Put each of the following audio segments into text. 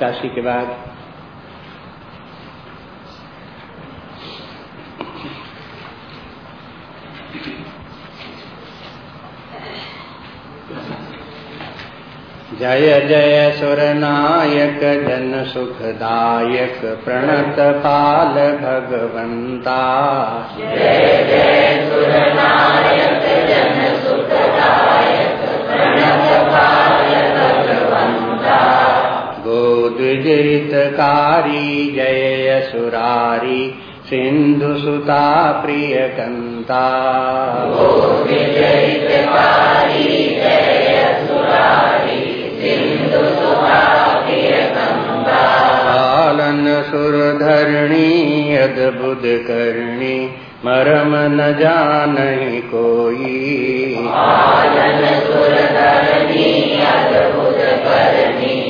पचासी के बाद। जय जय सुरनायक जन सुखदायक प्रणत पाल भगवंता। जय जय सुरनायक जन गोद्विजहितकारी जय सुरारी सिंधु सुता प्रिय कंता। पालन सुरधरणी अद्भुत करणी मरम न जान कोई। पालन सुरधरणी अद्भुत करणी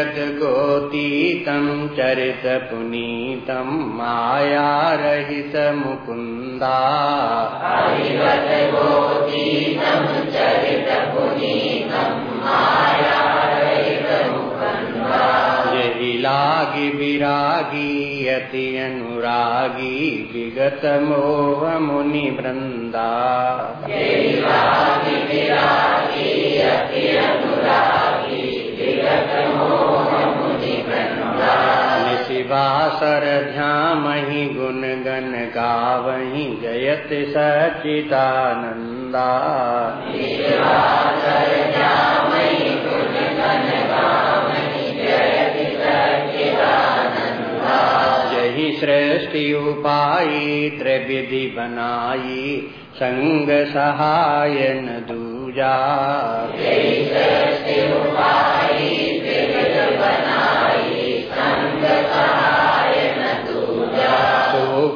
अभिगत गोतीतं चरित पुनीतं माया रहित मुकुन्दा गोतीतं चरित पुनीतं माया रहित मुकुन्दा यही लागी विरागी अति अनुरागी विगत मोह मुनि वृंदा विरागी अति अनुरागी। निशिवासर ध्यामहि गुण गण गावहि जयत सच्चिदानन्दा। यही सृष्टि उपायी त्रिविधि बनाई संग सहाय न दूजा। उपायी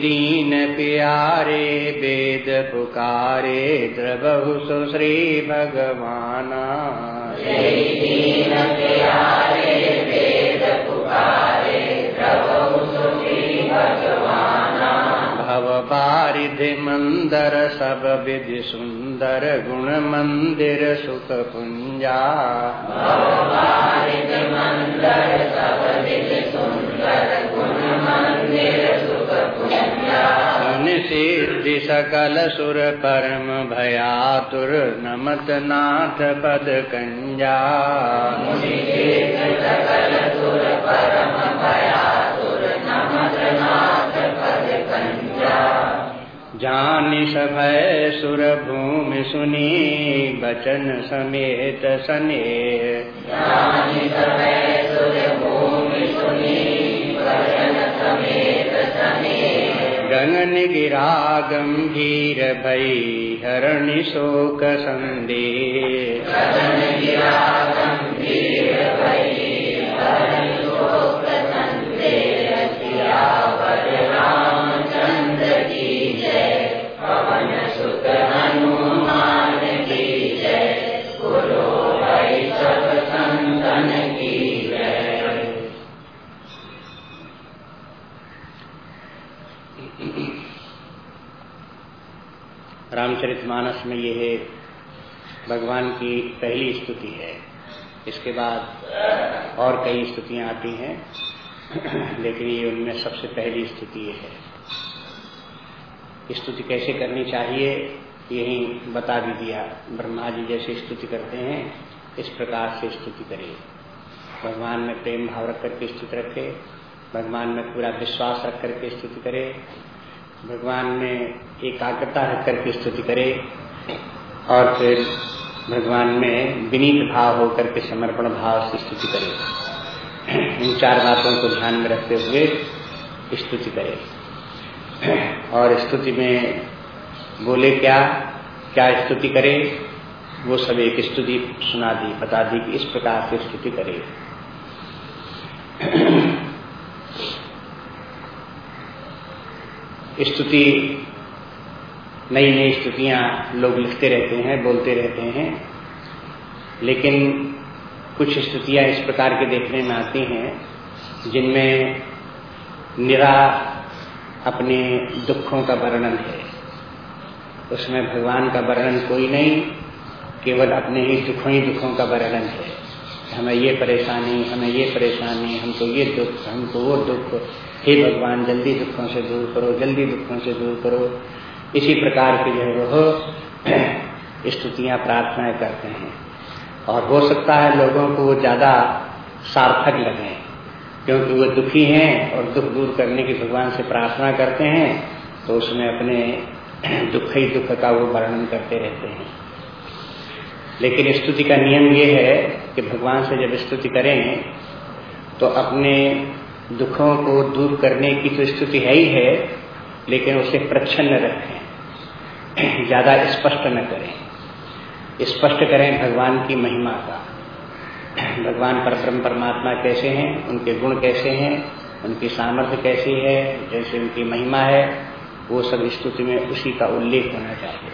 दीन प्यारे वेद पुकारे द्रबहु सुश्री भगवाना। भव बारिधि मंदर सब विधि सुंदर गुण मंदिर सुख पुंजा मंदर सब विध सुंदर गुण मंदिर सुख सिद्धि सकल सुर परम भयातुर नमत नाथ पद कंजा जानि सभय सुर भूमि सुनी बचन समेत सने ज्ञानी समय सुर भूमि सुनी भजन समेत गगन गिरागंभीर भै हरणि शोकसन्दे भई रामचरितमानस में यह भगवान की पहली स्तुति है। इसके बाद और कई स्तुतियाँ आती हैं, लेकिन ये उनमें सबसे पहली स्तुति है। स्तुति कैसे करनी चाहिए, यही बता भी दिया। ब्रह्मा जी जैसे स्तुति करते हैं, इस प्रकार से स्तुति करिए। भगवान में प्रेम भाव रख करके स्तुति रखे, भगवान में पूरा विश्वास रख करके स्तुति करे भगवान में एकाग्रता करके स्तुति करे और फिर भगवान में विनीत भाव होकर के समर्पण भाव से स्तुति करे। इन चार बातों को ध्यान में रखते हुए स्तुति करे। और स्तुति में बोले क्या क्या स्तुति करे, वो सब एक स्तुति सुना दी बता दी कि इस प्रकार से स्तुति करे। स्तुति, नई नई स्तुतियाँ लोग लिखते रहते हैं, बोलते रहते हैं। लेकिन कुछ स्तुतियाँ इस प्रकार के देखने में आती हैं, जिनमें निरा अपने दुखों का वर्णन है। उसमें भगवान का वर्णन कोई नहीं, केवल अपने ही दुखों ही दुखों का वर्णन है। हमें ये परेशानी, हमें ये परेशानी, हमको ये दुख, हमको वो दुख हे भगवान, जल्दी दुखों से दूर करो, जल्दी दुखों से दूर करो। इसी प्रकार की जो है स्तुतियाँ, प्रार्थनाएँ करते हैं। और हो सकता है लोगों को वो ज़्यादा सार्थक लगे, क्योंकि वो दुखी हैं और दुख दूर करने की भगवान से प्रार्थना करते हैं तो उसमें अपने दुख ही दुख का वो वर्णन करते रहते हैं। लेकिन स्तुति का नियम ये है कि भगवान से जब स्तुति करें तो अपने दुखों को दूर करने की तो स्तुति है ही है, लेकिन उसे प्रच्छन्न रखें। ज़्यादा स्पष्ट न करें। स्पष्ट करें भगवान की महिमा का। भगवान परम परमात्मा कैसे हैं, उनके गुण कैसे हैं, उनकी सामर्थ्य कैसी है, जैसे उनकी महिमा है, वो सब स्तुति में उसी का उल्लेख होना चाहिए।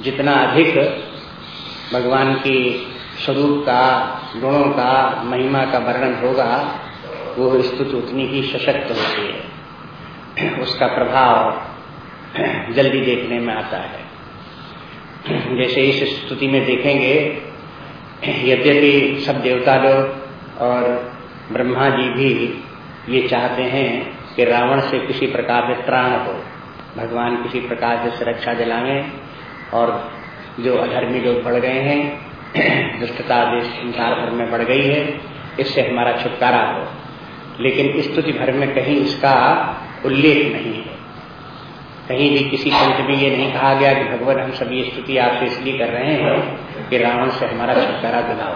जितना अधिक भगवान की स्वरूप का, गुणों का, महिमा का वर्णन होगा वो स्तुति उतनी ही सशक्त होती है। उसका प्रभाव जल्दी देखने में आता है। जैसे इस स्तुति में देखेंगे, यद्यपि सब देवता लोग और ब्रह्मा जी भी ये चाहते हैं कि रावण से किसी प्रकार से त्राण हो, भगवान किसी प्रकार से सुरक्षा दिलावे और जो अधर्मी लोग बढ़ गए हैं, दुष्टता संसार भर में बढ़ गई है, इससे हमारा छुटकारा हो। लेकिन स्तुति भर में कहीं इसका उल्लेख नहीं है। कहीं भी किसी पंच में ये नहीं कहा गया कि भगवान, हम सभी स्तुति आपसे इसलिए कर रहे हैं कि रावण से हमारा छुटकारा दिलाओ।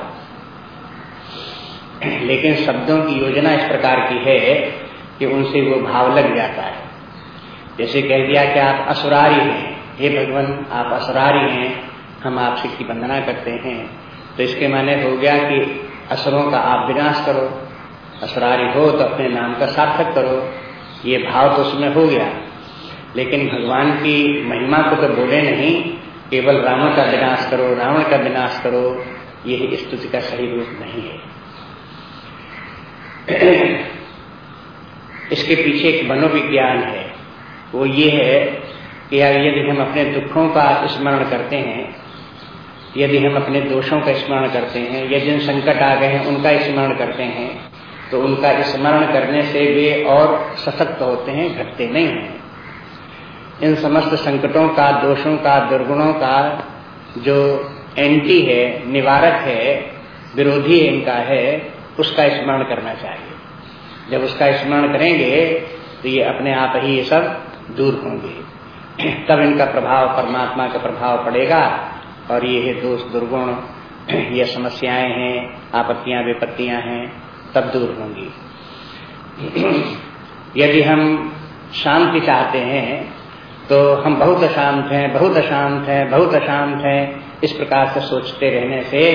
लेकिन शब्दों की योजना इस प्रकार की है कि उनसे वो भाव लग जाता है। जैसे कह दिया कि आप असुरारी हैं। हे भगवान, आप असुरारी हैं, हम आपसे की वंदना करते हैं। तो इसके माने हो गया कि असुरों का आप विनाश करो। असुरारी हो तो अपने नाम का सार्थक करो। ये भाव तो उसमें हो गया। लेकिन भगवान की महिमा को तो बोले नहीं, केवल रावण का विनाश करो, रावण का विनाश करो, ये स्तुति का सही रूप नहीं है। इसके पीछे एक मनोविज्ञान है। वो ये है कि यदि हम अपने दुखों का स्मरण करते हैं, यदि हम अपने दोषों का स्मरण करते हैं, या जिन संकट आ गए हैं उनका स्मरण करते हैं तो उनका स्मरण करने से वे और सशक्त होते हैं, घटते नहीं हैं। इन समस्त संकटों का, दोषों का, दुर्गुणों का जो एंटी है, निवारक है, विरोधी इनका है, उसका स्मरण करना चाहिए। जब उसका स्मरण करेंगे तो ये अपने आप ही ये सब दूर होंगे। तब इनका प्रभाव, परमात्मा का प्रभाव पड़ेगा, और ये दोष, दुर्गुण, ये समस्याएँ हैं, आपत्तियाँ, विपत्तियाँ हैं। तब दूर होंगी। यदि हम शांति चाहते हैं तो हम बहुत अशांत हैं, बहुत अशांत हैं, बहुत अशांत हैं। इस प्रकार से सोचते रहने से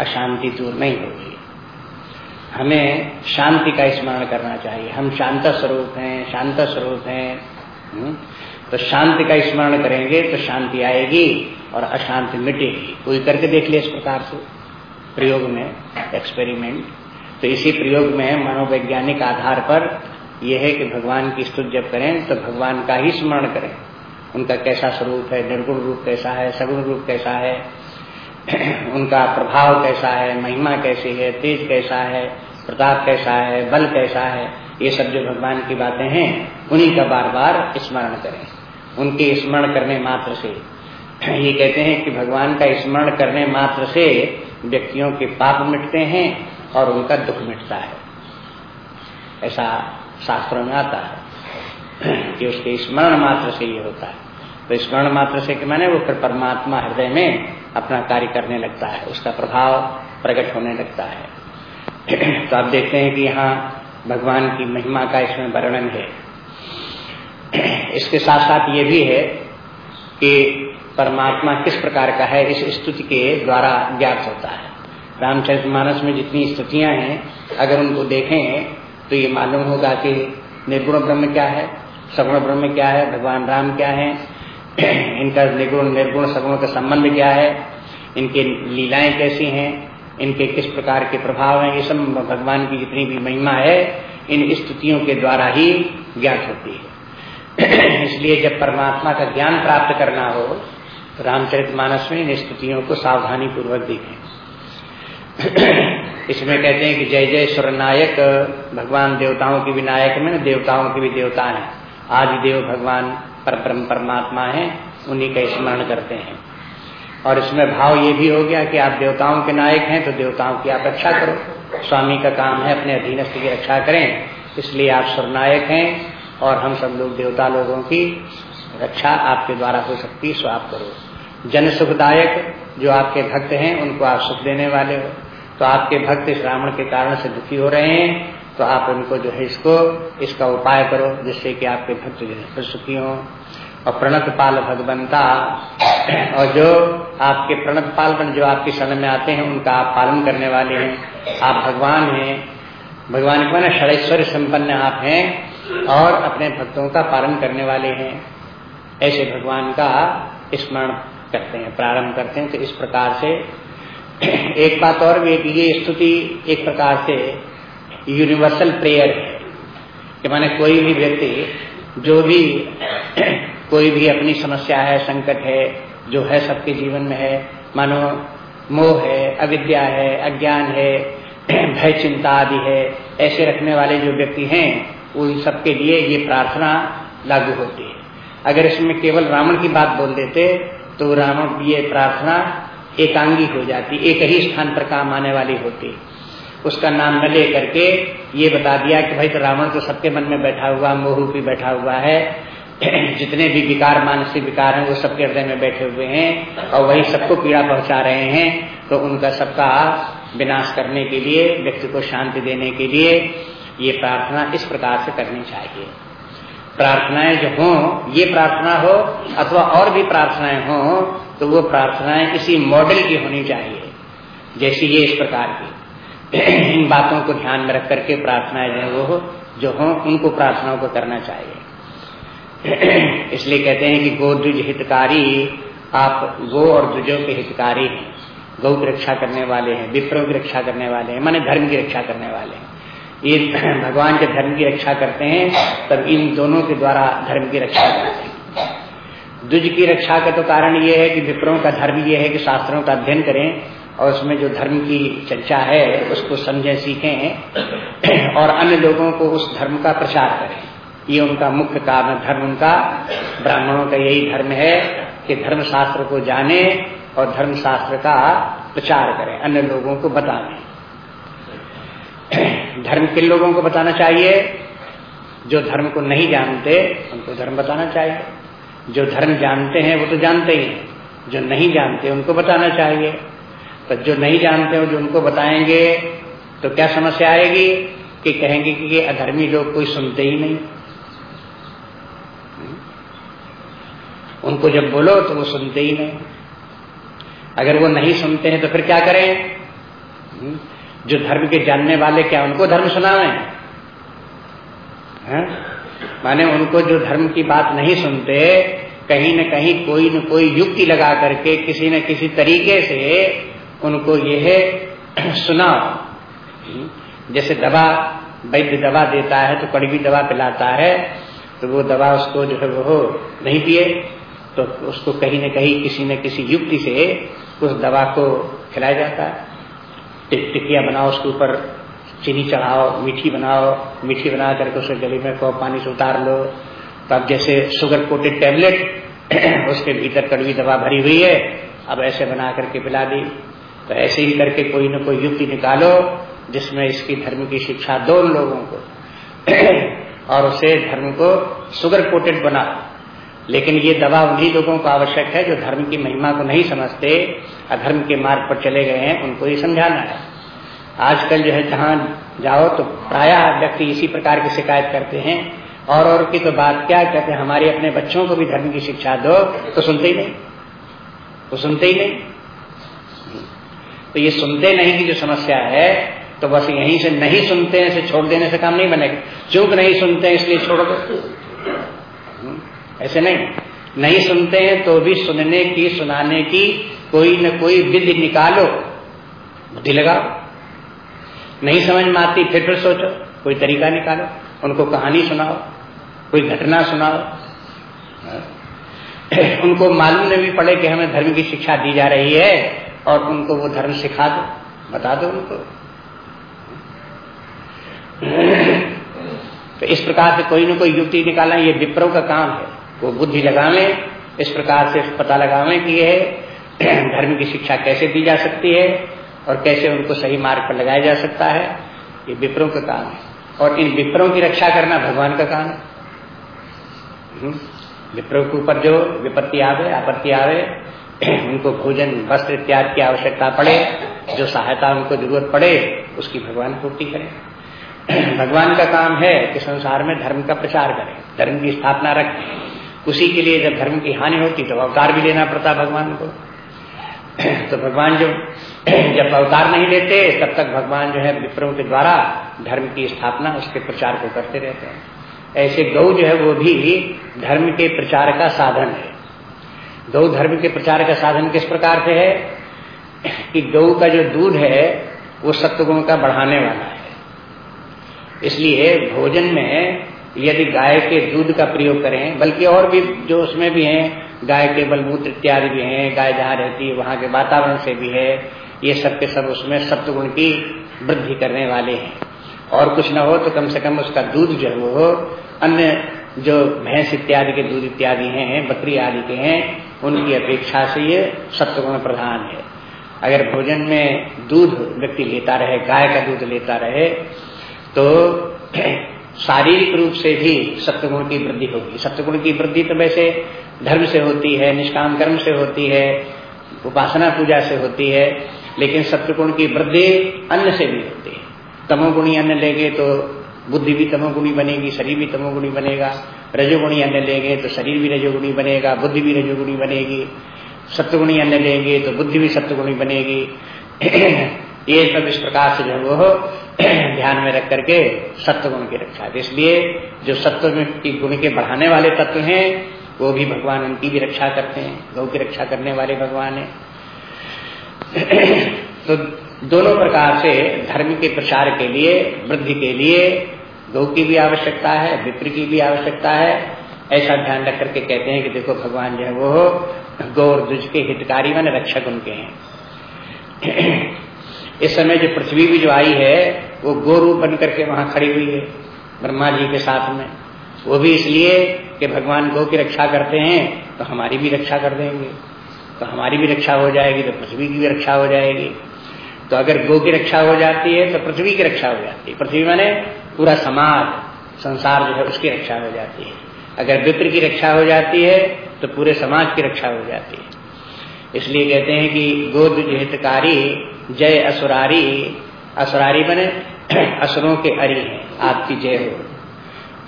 अशांति दूर नहीं होगी। हमें शांति का स्मरण करना चाहिए। हम शांत स्वरूप हैं, शांत स्वरूप हैं। हम्म? तो शांति का स्मरण करेंगे तो शांति आएगी और अशांति मिटेगी। कोई करके देख ले इस प्रकार से प्रयोग में एक्सपेरिमेंट तो इसी प्रयोग में मनोवैज्ञानिक आधार पर यह है कि भगवान की स्तुति जब करें तो भगवान का ही स्मरण करें। उनका कैसा स्वरूप है, निर्गुण रूप कैसा है, सगुण रूप कैसा है, उनका प्रभाव कैसा है, महिमा कैसी है, तेज कैसा है, प्रताप कैसा है, बल कैसा है, ये सब जो भगवान की बातें हैं, उन्हीं का बार बार स्मरण करें। उनके स्मरण करने मात्र से। ये कहते हैं कि भगवान का स्मरण करने मात्र से व्यक्तियों के पाप मिटते हैं और उनका दुख मिटता है। ऐसा शास्त्रों में आता है कि उसके स्मरण मात्र से ये होता है। तो स्मरण मात्र से कि मैंने वो फिर परमात्मा हृदय में अपना कार्य करने लगता है, उसका प्रभाव प्रकट होने लगता है। तो आप देखते हैं कि यहाँ भगवान की महिमा का इसमें वर्णन है। इसके साथ साथ ये भी है कि परमात्मा किस प्रकार का है, इस स्तुति के द्वारा ज्ञात होता है। रामचरित मानस में जितनी स्तुतियाँ हैं, अगर उनको देखें तो ये मालूम होगा कि निर्गुण ब्रह्म क्या है, सगुण ब्रह्म क्या है, भगवान राम क्या है, इनका निर्गुण निर्गुण सगुण का संबंध क्या है, इनके लीलाएँ कैसी हैं, इनके किस प्रकार के प्रभाव हैं, ये सब भगवान की जितनी भी महिमा है, इन स्तुतियों के द्वारा ही ज्ञात होती है। इसलिए जब परमात्मा का ज्ञान प्राप्त करना हो तो रामचरित मानस में इन स्तुतियों को सावधानी पूर्वक देखें। इसमें कहते हैं कि जय जय स्वर सुरनायक भगवान देवताओं की भी नायक में देवताओं के भी देवता है। आदि देव भगवान पर ब्रह्म परमात्मा है, उन्हीं का स्मरण करते हैं। और इसमें भाव ये भी हो गया कि आप देवताओं के नायक हैं तो देवताओं की आप रक्षा करो। स्वामी का काम है अपने अधीनस्थ की रक्षा करें, इसलिए आप सुरनायक हैं और हम सब लोग देवता लोगों की रक्षा आपके द्वारा हो सकती है, सो आप करो। जन सुखदायक जो आपके भक्त हैं, उनको आप सुख देने वाले हो। तो आपके भक्त इस रावण के कारण से दुखी हो रहे हैं तो आप उनको जो है इसको, इसका उपाय करो, जिससे कि आपके भक्त जो है सुखी हो। और प्रणत पाल भगवंता, और जो आपके प्रणत पाल जो आपके शरण में आते हैं, उनका आप पालन करने वाले हैं। आप भगवान हैं। भगवान के मैंने षड़ेश्वर संपन्न आप हैं, और अपने भक्तों का पालन करने वाले हैं। ऐसे भगवान का स्मरण करते हैं, प्रारंभ करते हैं तो इस प्रकार से एक बात और भी कि ये स्तुति एक प्रकार से यूनिवर्सल प्रेयर है। कि माने कोई भी व्यक्ति, जो भी कोई भी अपनी समस्या है, संकट है, जो है सबके जीवन में है, मानो मोह है, अविद्या है, अज्ञान है, भय चिंता आदि है, ऐसे रखने वाले जो व्यक्ति हैं, उन सबके लिए ये प्रार्थना लागू होती है। अगर इसमें केवल रावण की बात बोल देते तो रावण ये प्रार्थना एकांगी हो जाती, एक ही स्थान पर काम आने वाली होती। उसका नाम न ले करके ये बता दिया कि भाई तो रावण तो सबके मन में बैठा हुआ, मोहरूपी बैठा हुआ है। जितने भी विकार, मानसिक विकार हैं, वो सबके हृदय में बैठे हुए हैं और वही सबको पीड़ा पहुँचा रहे हैं। तो उनका सबका विनाश करने के लिए, व्यक्ति को शांति देने के लिए ये प्रार्थना इस प्रकार से करनी चाहिए। प्रार्थनाएँ जो हों, ये प्रार्थना हो अथवा और भी प्रार्थनाएँ हों तो वो प्रार्थनाएँ इसी मॉडल की होनी चाहिए, जैसे ये इस प्रकार की। इन बातों को ध्यान में रख करके प्रार्थनाएँ जो वो, जो हों, उनको प्रार्थनाओं को करना चाहिए। इसलिए कहते हैं कि गो द्विज हितकारी, आप गो और द्विजों के हितकारी हैं। गौ की रक्षा करने वाले हैं, विप्रो की रक्षा करने वाले हैं, माने धर्म की रक्षा करने वाले हैं। ये भगवान के धर्म की रक्षा करते हैं, तब इन दोनों के द्वारा धर्म की रक्षा करते हैं। द्विज की रक्षा का तो कारण ये है कि विप्रों का धर्म ये है कि शास्त्रों का अध्ययन करें और उसमें जो धर्म की चर्चा है, उसको समझें, सीखें और अन्य लोगों को उस धर्म का प्रचार करें। ये उनका मुख्य काम है। धर्म उनका, ब्राह्मणों का यही धर्म है कि धर्म शास्त्र को जाने और धर्म शास्त्र का प्रचार करें, अन्य लोगों को बताने धर्म किन लोगों को बताना चाहिए? जो धर्म को नहीं जानते, उनको धर्म बताना चाहिए। जो धर्म जानते हैं वो तो जानते ही हैं। जो नहीं जानते उनको बताना चाहिए। तो जो नहीं जानते हो, जो उनको बताएँगे तो क्या समस्या आएगी? कि कहेंगे कि ये अधर्मी लोग कोई सुनते ही नहीं। उनको जब बोलो तो वो सुनते ही नहीं। अगर वो नहीं सुनते हैं तो फिर क्या करें? जो धर्म के जानने वाले क्या उनको धर्म सुनावे? माने उनको जो धर्म की बात नहीं सुनते, कहीं न कहीं कोई न कोई युक्ति लगा करके किसी न किसी तरीके से उनको यह सुनाओ। जैसे दवा, वैद्य दवा देता है तो कड़वी दवा पिलाता है तो वो दवा उसको जो है वो नहीं पिए तो उसको कहीं न कहीं किसी न किसी युक्ति से उस दवा को खिलाया जाता है। टिक, टिकिया बनाओ उसके ऊपर। चीनी चढ़ाओ, मीठी बनाओ, मीठी बना करके उसे गले में को पानी से उतार लो। तो अब जैसे शुगर कोटेड टेबलेट उसके भीतर कड़वी दवा भरी हुई है, अब ऐसे बना करके पिला दी। तो ऐसे ही करके कोई न कोई युक्ति निकालो, जिसमें इसकी धर्म की शिक्षा दो लोगों को। और उसे धर्म को शुगर कोटेड बना लेकिन ये दवा उन्हीं लोगों को आवश्यक है, जो धर्म की महिमा को नहीं समझते, अधर्म के मार्ग पर चले गए हैं, उनको ही समझाना है। आजकल जो है, जहाँ जाओ तो प्राय व्यक्ति इसी प्रकार की शिकायत करते हैं। और और की तो बात क्या कहते हैं, हमारे अपने बच्चों को भी धर्म की शिक्षा दो तो सुनते ही नहीं। तो सुनते ही नहीं। तो ये सुनते नहीं की जो समस्या है तो बस यहीं से नहीं सुनते हैं से छोड़ देने से काम नहीं बनेगा। चूँकि नहीं सुनते हैं इसलिए छोड़ दो। ऐसे नहीं। नहीं सुनते हैं तो भी सुनने की, सुनाने की कोई न कोई विधि निकालो। बुद्धि लगाओ। नहीं समझ में आती, फिर फिर सोचो। कोई तरीका निकालो, उनको कहानी सुनाओ, कोई घटना सुनाओ। उनको मालूम नहीं भी पड़े कि हमें धर्म की शिक्षा दी जा रही है और उनको वो धर्म सिखा दो, बता दो उनको। तो इस प्रकार से कोई न कोई युक्ति निकालना, ये विप्रो का काम है। वो बुद्धि लगावे, इस प्रकार से पता लगावे कि ये धर्म की शिक्षा कैसे दी जा सकती है। और कैसे उनको सही मार्ग पर लगाया जा सकता है, ये विप्रों का काम है। और इन विप्रों की रक्षा करना भगवान का काम है। हम्म। विप्रों के ऊपर जो विपत्ति आवे, आपत्ति आवे, उनको भोजन, वस्त्र इत्यादि की आवश्यकता पड़े, जो सहायता उनको ज़रूरत पड़े, उसकी भगवान पूर्ति करें। भगवान का काम है कि संसार में धर्म का प्रचार करें, धर्म की स्थापना रखें। उसी के लिए जब धर्म की हानि होती तो अवतार भी लेना पड़ता भगवान को। तो भगवान जो, जब अवतार नहीं लेते, तब तक भगवान जो है विप्रों के द्वारा धर्म की स्थापना, उसके प्रचार को करते रहते हैं। ऐसे गौ जो है, वो भी धर्म के प्रचार का साधन है। गौ धर्म के प्रचार का साधन किस प्रकार से है? कि गौ का जो दूध है, वो सत्वगुण का बढ़ाने वाला है। इसलिए भोजन में यदि गाय के दूध का प्रयोग करें, बल्कि और भी जो उसमें भी हैं गाय के बलमूत्र इत्यादि भी हैं, गाय जहाँ रहती है, वहाँ के वातावरण से भी है, ये सब के सब उसमें सत्वगुण की वृद्धि करने वाले हैं। और कुछ न हो तो कम से कम उसका दूध जो है वो अन्य जो भैंस इत्यादि के दूध इत्यादि हैं बकरी आदि के हैं, उनकी अपेक्षा से ये सत्वगुण प्रधान है। अगर भोजन में दूध व्यक्ति लेता रहे, गाय का दूध लेता रहे तो शारीरिक रूप से भी सत्वगुण की वृद्धि होगी। सत्वगुण की वृद्धि तो वैसे धर्म से होती है, निष्काम कर्म से होती है, उपासना पूजा से होती है, लेकिन सत्वगुण की वृद्धि अन्न से भी होती है। तमोगुणी अन्न लेंगे तो बुद्धि भी तमोगुणी बनेगी, शरीर भी तमोगुणी बनेगा। रजोगुणी अन्न लेंगे तो शरीर भी रजोगुणी बनेगा, बुद्धि भी रजोगुणी बनेगी। सत्वगुणी अन्न लेंगे तो बुद्धि भी सत्वगुणी बनेगी। ये सब इस प्रकार से जो वो ध्यान में रख करके सत्व गुण की रक्षा। इसलिए जो सत्व की गुण के बढ़ाने वाले तत्व हैं वो भी भगवान, उनकी भी रक्षा करते हैं। गौ की रक्षा करने वाले भगवान है। तो दोनों प्रकार से धर्म के प्रचार के लिए, वृद्धि के लिए गौ की भी आवश्यकता है विप्र की भी आवश्यकता है। ऐसा ध्यान रख करके कहते हैं कि देखो भगवान जो है वो गौ और दुज के हितकारी मन रक्षक उनके हैं। इस समय जो पृथ्वी भी जो आई है, वो गो रूप बन करके वहाँ खड़ी हुई है, ब्रह्मा जी के साथ में। वो भी इसलिए कि भगवान गौ की रक्षा करते हैं तो हमारी भी रक्षा कर देंगे। तो हमारी भी रक्षा हो जाएगी तो पृथ्वी की भी रक्षा हो जाएगी। तो अगर गौ की रक्षा हो जाती है तो पृथ्वी की रक्षा हो जाती है। पृथ्वी माने पूरा समाज, संसार जो है उसकी रक्षा हो जाती है। अगर विप्र की रक्षा हो जाती है तो पूरे समाज की रक्षा हो जाती है। इसलिए कहते हैं कि गोद हितकारी, जय असुरारी। असुरारी बने असुरों के अरी हैं, आपकी जय हो।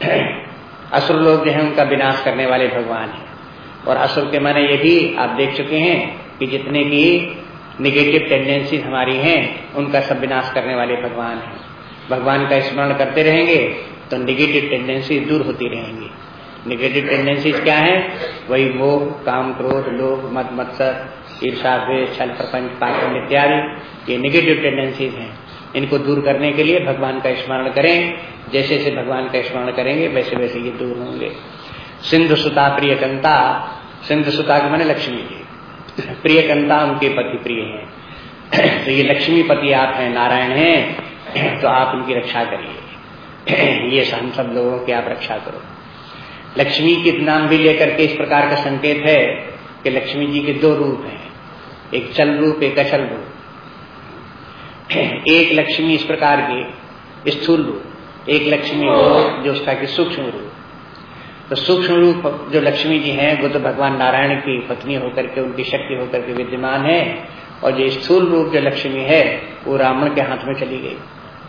असुर लोग जो है, उनका विनाश करने वाले भगवान हैं। और असुर के माने ये भी आप देख चुके हैं कि जितने भी निगेटिव टेंडेंसी हमारी हैं, उनका सब विनाश करने वाले भगवान हैं। भगवान का स्मरण करते रहेंगे तो निगेटिव टेंडेंसी दूर होती रहेंगी। निगेटिव टेंडेंसीज क्या है? वही मोह, काम, क्रोध, लोभ मत मत्सर ईर्षा छल, प्रपंच, पाखंड, इत्यादि, ये निगेटिव टेंडेंसीज हैं। इनको दूर करने के लिए भगवान का स्मरण करें। जैसे जैसे भगवान का स्मरण करेंगे, वैसे वैसे ये दूर होंगे। सिंधु सुता प्रिय कंता, सिंधु सुता के मैंने लक्ष्मी जी। प्रिय कंता उनके पति प्रिय हैं। तो ये लक्ष्मी पति आप हैं, नारायण हैं तो आप उनकी रक्षा करिए। ये हम सब लोगों की आप रक्षा करो। लक्ष्मी के नाम भी लेकर के इस प्रकार का संकेत है कि लक्ष्मी जी के दो रूप हैं। एक चल रूप, एक अचल रूप। एक लक्ष्मी इस प्रकार की स्थूल रूप, एक लक्ष्मी वो जो उसका की सूक्ष्म रूप। तो सूक्ष्म रूप जो लक्ष्मी जी हैं, वो तो भगवान नारायण की पत्नी होकर के, उनकी शक्ति होकर के विद्यमान है, और जो स्थूल रूप जो लक्ष्मी है, वो रावण के हाथ में चली गई।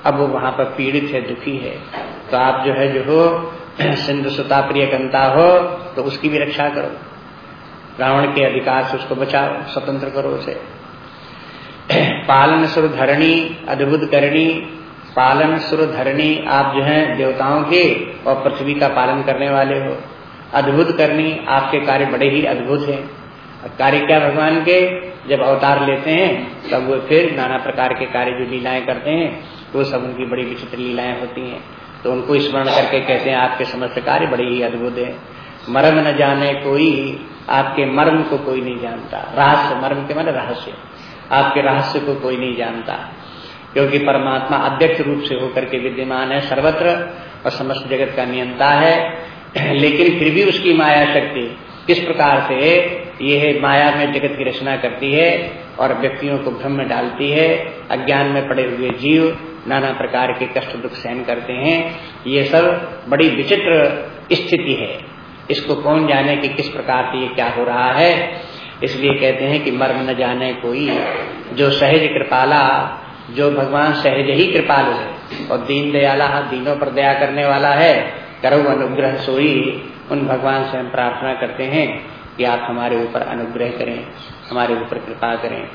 अब वो वहाँ पर पीड़ित है, दुखी है। तो आप जो है, जो हो, सिंधु सुता प्रिय कंता हो तो उसकी भी रक्षा करो। रावण के अधिकार से उसको बचाओ, स्वतंत्र करो उसे। पालन सुर धरणी, अद्भुत करणी, पालन सुर धरणी, आप जो है देवताओं के और पृथ्वी का पालन करने वाले हो। अद्भुत करनी आपके कार्य बड़े ही अद्भुत हैं। कार्य क्या भगवान के? जब अवतार लेते हैं, तब वो फिर नाना प्रकार के कार्य जो लीलाएँ करते हैं, वो सब उनकी बड़ी विचित्र लीलाएँ होती हैं। तो उनको स्मरण करके कहते हैं, आपके समस्त कार्य बड़े ही अद्भुत है। मर्म न जाने कोई, आपके मर्म को कोई नहीं जानता। रहस्य मर्म के मतलब रहस्य। आपके रहस्य को कोई नहीं जानता। क्योंकि परमात्मा अध्यक्ष रूप से होकर के विद्यमान है, सर्वत्र और समस्त जगत का नियंता है। लेकिन फिर भी उसकी माया शक्ति किस प्रकार से यह माया में जगत की रचना करती है और व्यक्तियों को भ्रम में डालती है, अज्ञान में पड़े हुए जीव नाना प्रकार के कष्ट दुख सहन करते हैं। ये सब बड़ी विचित्र स्थिति है। इसको कौन जाने कि किस प्रकार से ये क्या हो रहा है? इसलिए कहते हैं कि मर्म न जाने कोई। जो सहज कृपाला, जो भगवान सहज ही कृपालु है, और दीन दयाला, दीनों पर दया करने वाला है करो अनुग्रह सोई, उन भगवान से हम प्रार्थना करते हैं कि आप हमारे ऊपर अनुग्रह करें, हमारे ऊपर कृपा करें।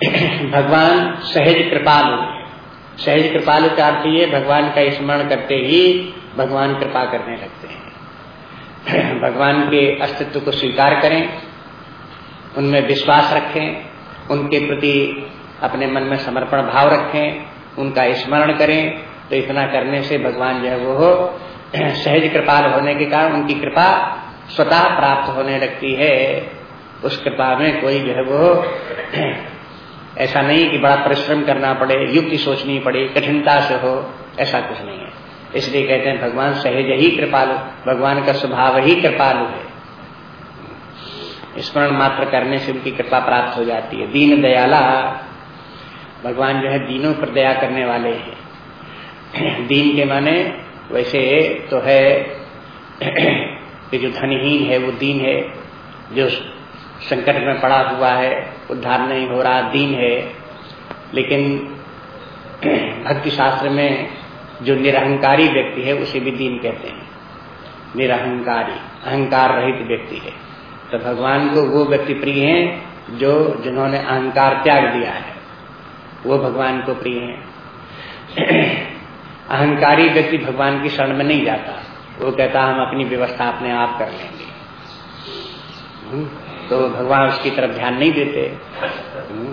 भगवान सहज कृपालु सहज कृपालु का अर्थ ये, भगवान का स्मरण करते ही भगवान कृपा करने लगते हैं। भगवान के अस्तित्व को स्वीकार करें, उनमें विश्वास रखें, उनके प्रति अपने मन में समर्पण भाव रखें, उनका स्मरण करें तो इतना करने से भगवान जो है वो सहज कृपाल होने के कारण उनकी कृपा स्वतः प्राप्त होने लगती है। उस कृपा में कोई जो है वो ऐसा नहीं कि बड़ा परिश्रम करना पड़े, युक्ति सोचनी पड़े, कठिनता से हो, ऐसा कुछ नहीं है। इसलिए कहते हैं, भगवान सहज ही कृपालु, भगवान का स्वभाव ही कृपालु है। स्मरण मात्र करने से उनकी कृपा प्राप्त हो जाती है। दीन दयाला, भगवान जो है दीनों पर दया करने वाले हैं। दीन के माने वैसे तो है कि जो धनहीन है, वो दीन है, जो संकट में पड़ा हुआ है, उद्धार नहीं हो रहा, दीन है। लेकिन भक्ति शास्त्र में जो निरहंकारी व्यक्ति है, उसे भी दीन कहते हैं। निरहंकारी, अहंकार रहित व्यक्ति है। तो भगवान को वो व्यक्ति प्रिय हैं, जो, जिन्होंने अहंकार त्याग दिया है। वो भगवान को प्रिय हैं। अहंकारी व्यक्ति भगवान की शरण में नहीं जाता। वो कहता, हम अपनी व्यवस्था अपने आप कर लेंगे। तो भगवान उसकी तरफ़ ध्यान नहीं देते।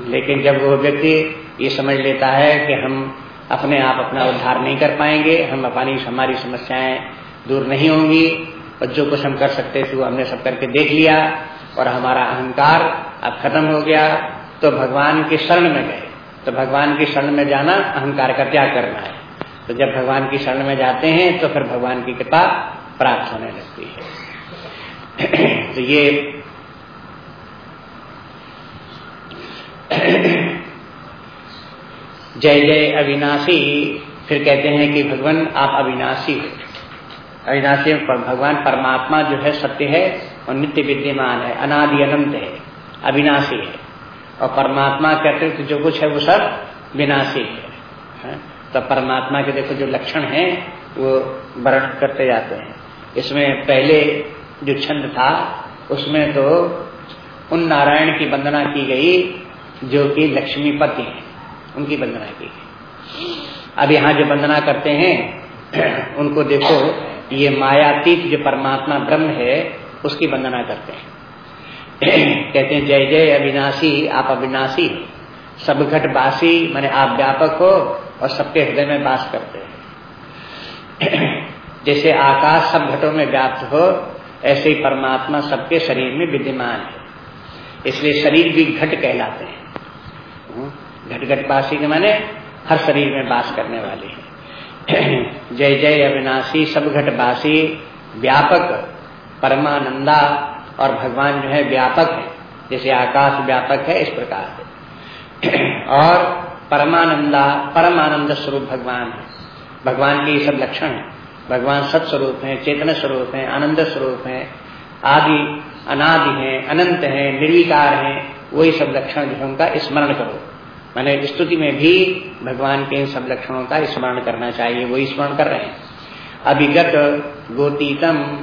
लेकिन जब वो व्यक्ति ये समझ लेता है कि हम अपने आप अपना उद्धार नहीं कर पाएँगे, हम अपनी हमारी समस्याएँ दूर नहीं होंगी, और जो कुछ हम कर सकते थे वो हमने सब करके देख लिया, और हमारा अहंकार अब खत्म हो गया। तो भगवान के शरण में गए। तो भगवान की शरण में जाना, अहंकार का त्याग करना है। तो जब भगवान की शरण में जाते हैं तो फिर भगवान की कृपा प्राप्त होने लगती है। तो ये जय जय अविनाशी। फिर कहते हैं कि भगवान, आप अविनाशी हो। अविनाशी भगवान परमात्मा जो है सत्य है और नित्य विद्यमान है, अनादि अनंत है, अविनाशी है। और परमात्मा के अतिरिक्त जो कुछ है वो सब विनाशी है। तो परमात्मा के देखो जो लक्षण है, वो वर्णन करते जाते हैं। इसमें पहले जो छंद था, उसमें तो उन नारायण की वंदना की गई, जो कि लक्ष्मीपति हैं। उनकी वंदना की अब यहाँ जो वंदना करते हैं, उनको देखो, ये मायातीत जो परमात्मा ब्रह्म है, उसकी वंदना करते हैं। कहते हैं, जय जय अविनाशी, आप अविनाशी, सब घट बासी, मैंने आप व्यापक हो, और सबके हृदय में वास करते हैं। जैसे आकाश सब घटों में व्याप्त हो, ऐसे ही परमात्मा सबके शरीर में विद्यमान है। इसलिए शरीर भी घट कहलाते हैं। हम्म, घट घटवासी के माने हर शरीर में वास करने वाले हैं। जय जय अविनाशी सब घट घटवासी व्यापक परमानंदा और भगवान जो है व्यापक है। जैसे आकाश व्यापक है इस प्रकार से। और परमानंदा परमानंद स्वरूप भगवान है। भगवान के ये सब लक्षण है। भगवान सत्स्वरूप है चेतन स्वरूप है आनंद स्वरूप है आदि अनादि है अनंत है निर्विकार है वही सब लक्षण जो उनका स्मरण करो। मैंने स्तुति में भी भगवान के इन सब लक्षणों का स्मरण करना चाहिए, वही स्मरण कर रहे हैं। अभिगत गोतीतम,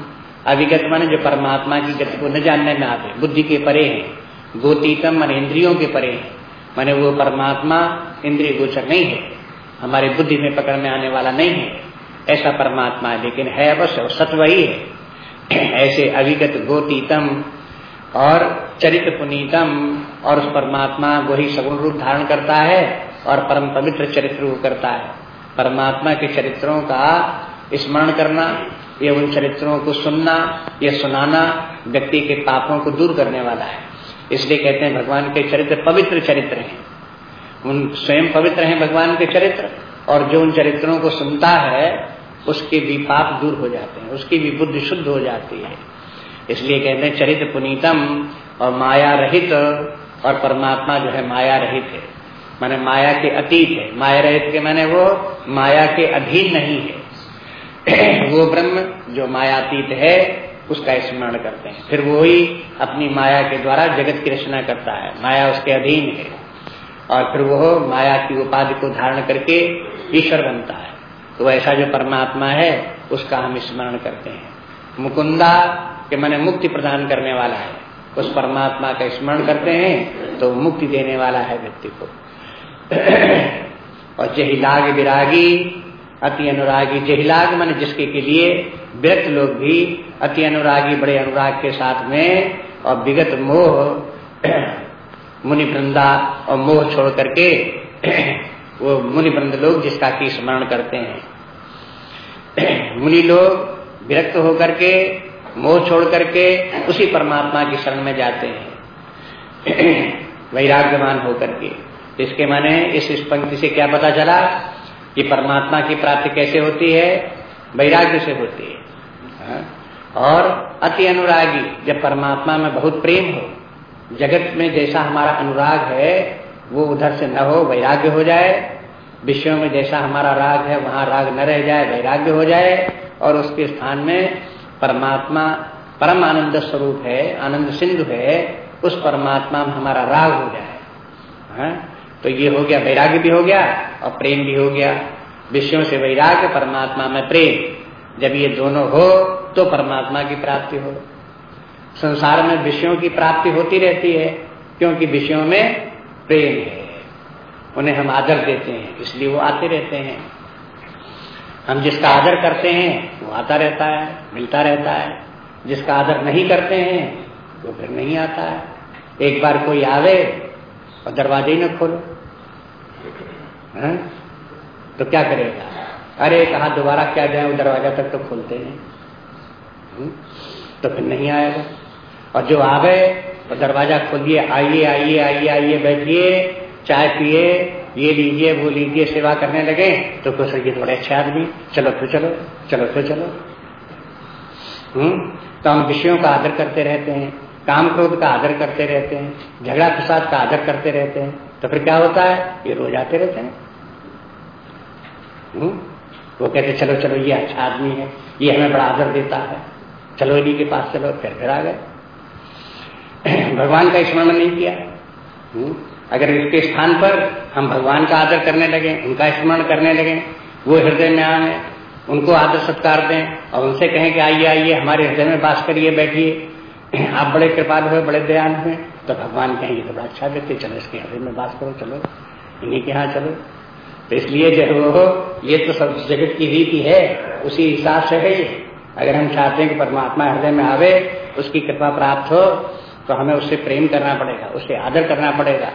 अभिगत माने जो परमात्मा की गति को न जानने में आते, बुद्धि के परे हैं। गोतीतम मान इंद्रियों के परे हैं। माने वो परमात्मा, इंद्रिय गोचर नहीं है। हमारे बुद्धि में पकड़ में आने वाला नहीं है। ऐसा परमात्मा है, लेकिन है अवश्य सत्व ही है। ऐसे अभिगत गोतीतम और चरित्र पुनीतम और उस परमात्मा वही सगुण रूप धारण करता है और परम पवित्र चरित्र रूप करता है। परमात्मा के चरित्रों का स्मरण करना, या उन चरित्रों को सुनना, या सुनाना व्यक्ति के पापों को दूर करने वाला है। इसलिए कहते हैं भगवान के चरित्र पवित्र चरित्र हैं। उन स्वयं पवित्र हैं भगवान के चरित्र और जो उन चरित्रों को सुनता है, उसके भी पाप दूर हो जाते हैं, उसकी भी बुद्धि शुद्ध हो जाती है। इसलिए कहते हैं चरित्र पुनीतम और माया रहित और परमात्मा जो है माया रहित है। माने माया के अतीत है। माया रहित के माने वो माया के अधीन नहीं है। वो ब्रह्म जो मायातीत है, उसका स्मरण करते हैं। फिर वो ही अपनी माया के द्वारा जगत की रचना करता है। माया उसके अधीन है। और फिर वो माया की उपाधि को धारण करके ईश्वर बनता है। तो ऐसा जो परमात्मा है, उसका हम स्मरण करते हैं। मुकुंदा के मैंने मुक्ति प्रदान करने वाला है। उस परमात्मा का स्मरण करते हैं तो मुक्ति देने वाला है व्यक्ति को। और जहिलाग विरागी, अति अनुरागी। जहिलाग मन जिसके के लिए विरक्त लोग भी अति अनुरागी, बड़े अनुराग के साथ में, और विगत मोह मुनि वृंदा और मोह छोड़ करके, वो मुनि वृंद लोग जिसका की स्मरण करते हैं। मुनि लोग विरक्त होकर के मोह छोड़ करके उसी परमात्मा की शरण में जाते हैं। वैराग्यमान होकर के। इसके माने इस पंक्ति से क्या पता चला कि परमात्मा की प्राप्ति कैसे होती है? वैराग्य से होती है। हाँ? और अति अनुरागी, जब परमात्मा में बहुत प्रेम हो, जगत में जैसा हमारा अनुराग है, वो उधर से न हो, वैराग्य हो जाए विषयों में जैसा हमारा राग है, वहाँ राग न रह जाए, वैराग्य हो जाए, और उसके स्थान में परमात्मा परम आनंद स्वरूप है, आनंद सिंधु है, उस परमात्मा में हमारा राग हो जाए। है? तो ये हो गया, वैराग्य भी हो गया और प्रेम भी हो गया। विषयों से वैराग्य, परमात्मा में प्रेम। जब ये दोनों हो तो परमात्मा की प्राप्ति हो। संसार में विषयों की प्राप्ति होती रहती है, क्योंकि विषयों में प्रेम है। उन्हें हम आदर देते हैं, इसलिए वो आते रहते हैं। हम जिसका आदर करते हैं, वो आता रहता है, मिलता रहता है। जिसका आदर नहीं करते हैं, वो फिर नहीं आता है। एक बार कोई आवे और दरवाजे ही न खोलो? तो क्या करेगा? अरे, कहा दोबारा क्या जाए, वो दरवाज़ा तक तो खोलते हैं। हम्म? तो फिर नहीं आएगा। और जो आवे तो दरवाज़ा खोलिए, आइए आइए आइए आइए, बैठिए, चाय पिए ये लीजिए, वो लीजिए, सेवा करने लगे तो कुछ ये बड़े अच्छे आदमी, चलो तो चलो चलो तो चलो। हम्म? तो हम विषयों का आदर करते रहते हैं, काम क्रोध का आदर करते रहते हैं, झगड़ा प्रसाद का आदर करते रहते हैं तो फिर क्या होता है? ये रोज आते रहते हैं। हम्म? वो कहते चलो चलो, ये अच्छा आदमी है, ये हमें बड़ा आदर देता है। चलो, इन्हीं के पास चलो, फिर फिर आ गए। भगवान का स्मरण नहीं किया। हम्म? अगर इसके स्थान पर हम भगवान का आदर करने लगे, उनका स्मरण करने लगे, वो हृदय में आए, उनको आदर सत्कार दें और उनसे कहें कि आइए आइए, हमारे हृदय में बास करिए, बैठिए। आप बड़े कृपाल हुए बड़े दयाल हुए तो भगवान कहेंगे तो बड़ा अच्छा व्यक्ति चलो इसके हृदय में बास करो, चलो। इन्हीं के यहाँ चलो। तो इसलिए जो हो ये तो सब जगत की रीति है, उसी हिसाब से है ये। अगर हम चाहते हैं कि परमात्मा हृदय में आवे, उसकी कृपा प्राप्त हो तो हमें उससे प्रेम करना पड़ेगा, उससे आदर करना पड़ेगा।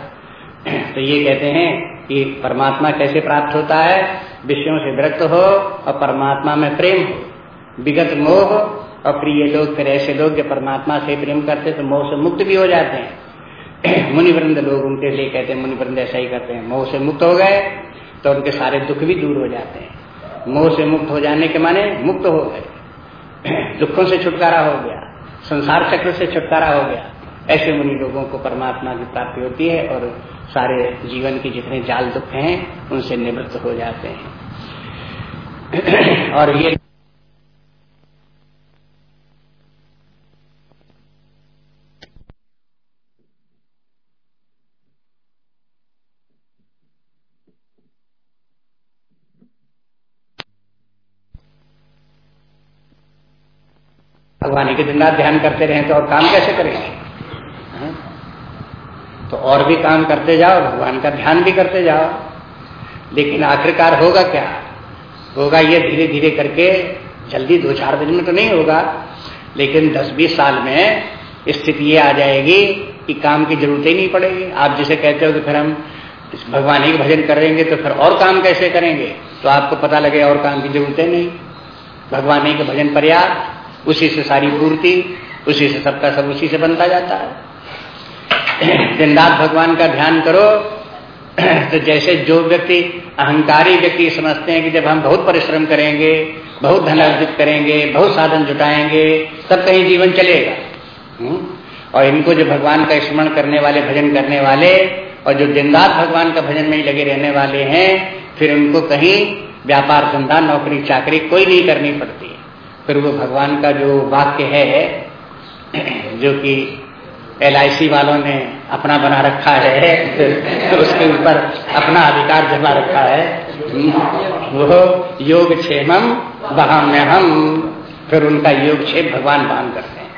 तो ये कहते हैं कि परमात्मा कैसे प्राप्त होता है? विषयों से विरक्त हो और परमात्मा में प्रेम हो। विगत मोह और प्रिय लोग, फिर ऐसे लोग जो परमात्मा से प्रेम करते तो मोह से मुक्त भी हो जाते हैं। मुनिवृंद लोग उनके लिए कहते हैं, मुनिवृंद ऐसा ही करते हैं। मोह से मुक्त हो गए तो उनके सारे दुख भी दूर हो जाते हैं। मोह से मुक्त हो जाने के माने मुक्त हो गए। दुखों से छुटकारा हो गया। संसार चक्र से छुटकारा हो गया। ऐसे मुनि लोगों को परमात्मा की प्राप्ति होती है और सारे जीवन के जितने जाल दुख हैं, उनसे निवृत्त हो जाते हैं। और ये भगवान के दिन रात ध्यान करते रहे तो और काम कैसे करेंगे? और भी काम करते जाओ, भगवान का ध्यान भी करते जाओ। लेकिन आखिरकार होगा क्या? होगा ये धीरे धीरे करके, जल्दी दो चार दिन में तो नहीं होगा, लेकिन दस बीस साल में स्थिति ये आ जाएगी कि काम की ज़रूरत ही नहीं पड़ेगी। आप जिसे कहते हो कि फिर हम भगवान ही भजन करेंगे तो फिर और काम कैसे करेंगे? तो आपको पता लगे और काम की ज़रूरत नहीं। भगवान ही का भजन पर्याप्त, उसी से सारी पूर्ति, उसी से सबका सब उसी से बनता जाता है। दिन रात भगवान का ध्यान करो तो जैसे जो व्यक्ति अहंकारी व्यक्ति समझते हैं कि जब हम बहुत परिश्रम करेंगे, बहुत धन अर्जित करेंगे, बहुत साधन जुटाएँगे, तब कहीं जीवन चलेगा हम्म? और इनको जो भगवान का स्मरण करने वाले, भजन करने वाले, और जो दिन रात भगवान का भजन में ही लगे रहने वाले हैं, फिर उनको कहीं व्यापार, धंधा, नौकरी, चाकरी कोई नहीं करनी पड़ती फिर वो भगवान का जो वाक्य है, जो कि एल वालों ने अपना बना रखा है तो उसके ऊपर अपना अधिकार जमा रखा है। वो योग क्षेमम बहाम्य हम फिर उनका योग क्षेम भगवान बहन करते हैं।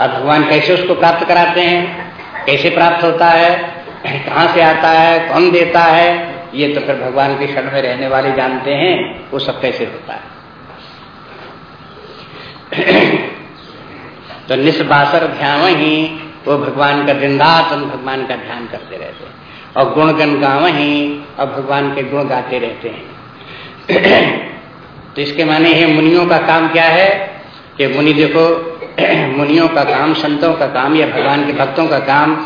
अब भगवान कैसे उसको प्राप्त कराते हैं? कैसे प्राप्त होता है? कहाँ से आता है? कौन देता है? ये तो फिर भगवान के क्षण में रहने वाले जानते हैं, वो सब कैसे होता है। तो निस्बासर ध्यान ही वो भगवान का दिन भगवान का ध्यान करते रहते हैं। और गुण गण गाव ही और भगवान के गुण गाते रहते हैं। तो इसके माने ये मुनियों का काम क्या है कि मुनि देखो, मुनियों का काम, संतों का काम या भगवान के भक्तों का काम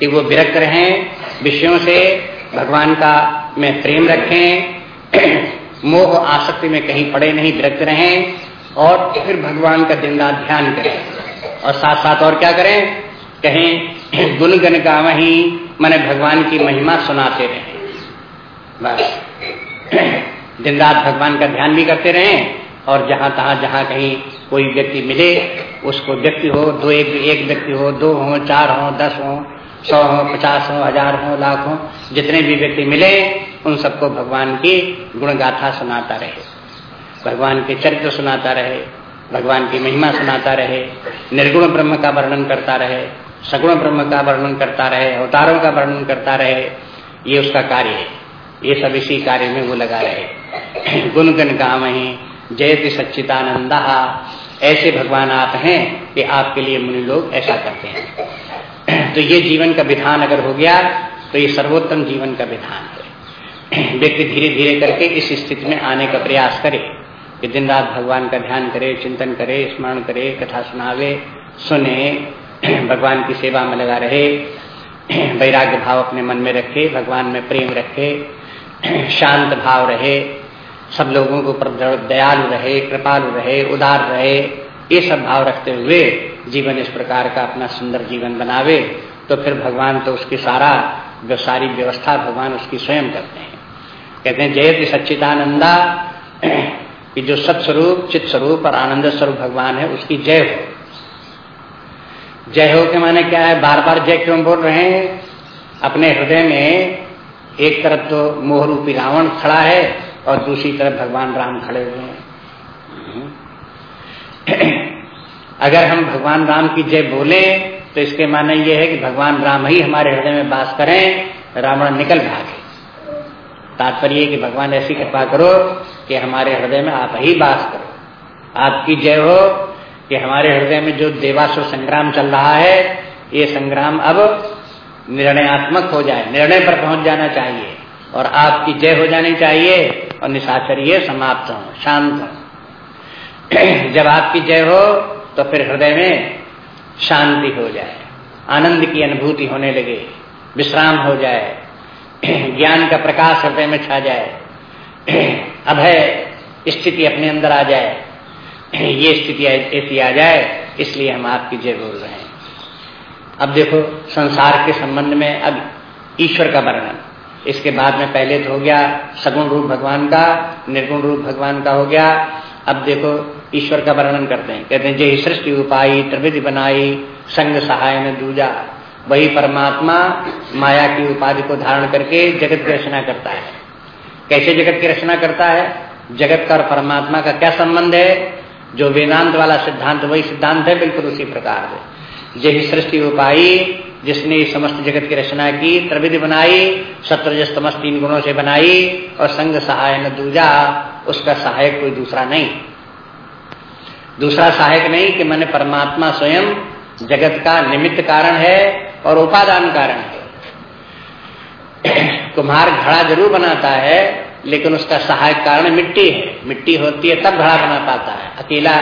कि वो विरक्त रहें, विषयों से भगवान का में प्रेम रखें, मोह, आसक्ति में कहीं पड़े नहीं, विरक्त रहें और फिर भगवान का दिन रात ध्यान करें। और साथ साथ और क्या करें? कहें गुणगन का वही मैंने भगवान की महिमा सुनाते रहे। बस। दिन रात भगवान का ध्यान भी करते रहें और जहाँ तहां जहाँ कहीं कोई व्यक्ति मिले, उसको व्यक्ति हो, दो एक एक व्यक्ति हो, दो हो, चार हो, दस हो, सौ हो, पचास हो, हज़ार हो, लाख हो, जितने भी व्यक्ति मिले, उन सबको भगवान की गुणगाथा सुनाता रहे। भगवान के चरित्र सुनाता रहे। भगवान की महिमा सुनाता रहे, निर्गुण ब्रह्म का वर्णन करता रहे, सगुण ब्रह्म का वर्णन करता रहे, अवतारों का वर्णन करता रहे, ये उसका कार्य है। ये सब इसी कार्य में वो लगा रहे। गण काम ही जयति सच्चिदानंदा। ऐसे भगवान आप हैं कि आपके लिए मुनि लोग ऐसा करते हैं। तो ये जीवन का विधान अगर हो गया तो ये सर्वोत्तम जीवन का विधान है। व्यक्ति धीरे धीरे करके इस स्थिति में आने का प्रयास करे। कि दिन रात भगवान का ध्यान करे, चिंतन करे, स्मरण करे, कथा सुनावे, सुने, भगवान की सेवा में लगा रहे, वैराग्य भाव अपने मन में रखे, भगवान में प्रेम रखे, शांत भाव रहे, सब लोगों को दयालु रहे, कृपालु रहे, उदार रहे, ये सब भाव रखते हुए जीवन इस प्रकार का अपना सुंदर जीवन बनावे तो फिर भगवान तो उसकी सारा जो सारी व्यवस्था भगवान उसकी स्वयं करते हैं। कहते हैं, जयति सच्चिदानंदा कि जो सत्स्वरूप चित्त स्वरूप और आनंद स्वरूप भगवान है, उसकी जय हो। जय हो के माने क्या है? बार बार जय क्यों बोल रहे हैं? अपने हृदय में एक तरफ़ तो मोह रूपी रावण खड़ा है और दूसरी तरफ़ भगवान राम खड़े हुए हैं। अगर हम भगवान राम की जय बोले तो इसके माने ये है कि भगवान राम ही हमारे हृदय में बास करें, रावण निकल भागे। तात्पर्य कि भगवान ऐसी कृपा करो कि हमारे हृदय में आप ही बास करो। आपकी जय हो कि हमारे हृदय में जो देवासुर संग्राम चल रहा है, ये संग्राम अब निर्णयात्मक हो जाए, निर्णय पर पहुँच जाना चाहिए और आपकी जय हो जानी चाहिए और निशाचर ये समाप्त हो, शांत हो। जब आपकी जय हो तो फिर हृदय में शांति हो जाए, आनंद की अनुभूति होने लगे, विश्राम हो जाए ज्ञान का प्रकाश हृदय में छा जाए। अभय स्थिति अपने अंदर आ जाए। ये स्थिति ऐसी आ जाए, इसलिए हम आपकी जय बोल रहे हैं। अब देखो, संसार के संबंध में अब ईश्वर का वर्णन। इसके बाद में पहले तो हो गया सगुण रूप भगवान का, निर्गुण रूप भगवान का हो गया। अब देखो, ईश्वर का वर्णन करते हैं। कहते हैं, जय सृष्टि उपाई त्रिविधि बनाई, संग सहाय में दूजा। वही परमात्मा माया की उपाधि को धारण करके जगत की रचना करता है। कैसे जगत की रचना करता है? जगत का और परमात्मा का क्या संबंध है? जो वेदांत वाला सिद्धांत, वही सिद्धांत है, बिल्कुल उसी प्रकार से। जय सृष्टि उपाई जिसने समस्त जगत की रचना की, त्रिविधि बनाई सत्रजस्तमस तीन गुणों से बनाई, और संग सहाय न दूजा, उसका सहायक कोई दूसरा नहीं। दूसरा सहायक नहीं कि मैंने परमात्मा स्वयं जगत का निमित्त कारण है और उपादान कारण है। कुम्हार घड़ा ज़रूर बनाता है, लेकिन उसका सहायक कारण मिट्टी है। मिट्टी होती है, तब घड़ा बना पाता है। अकेला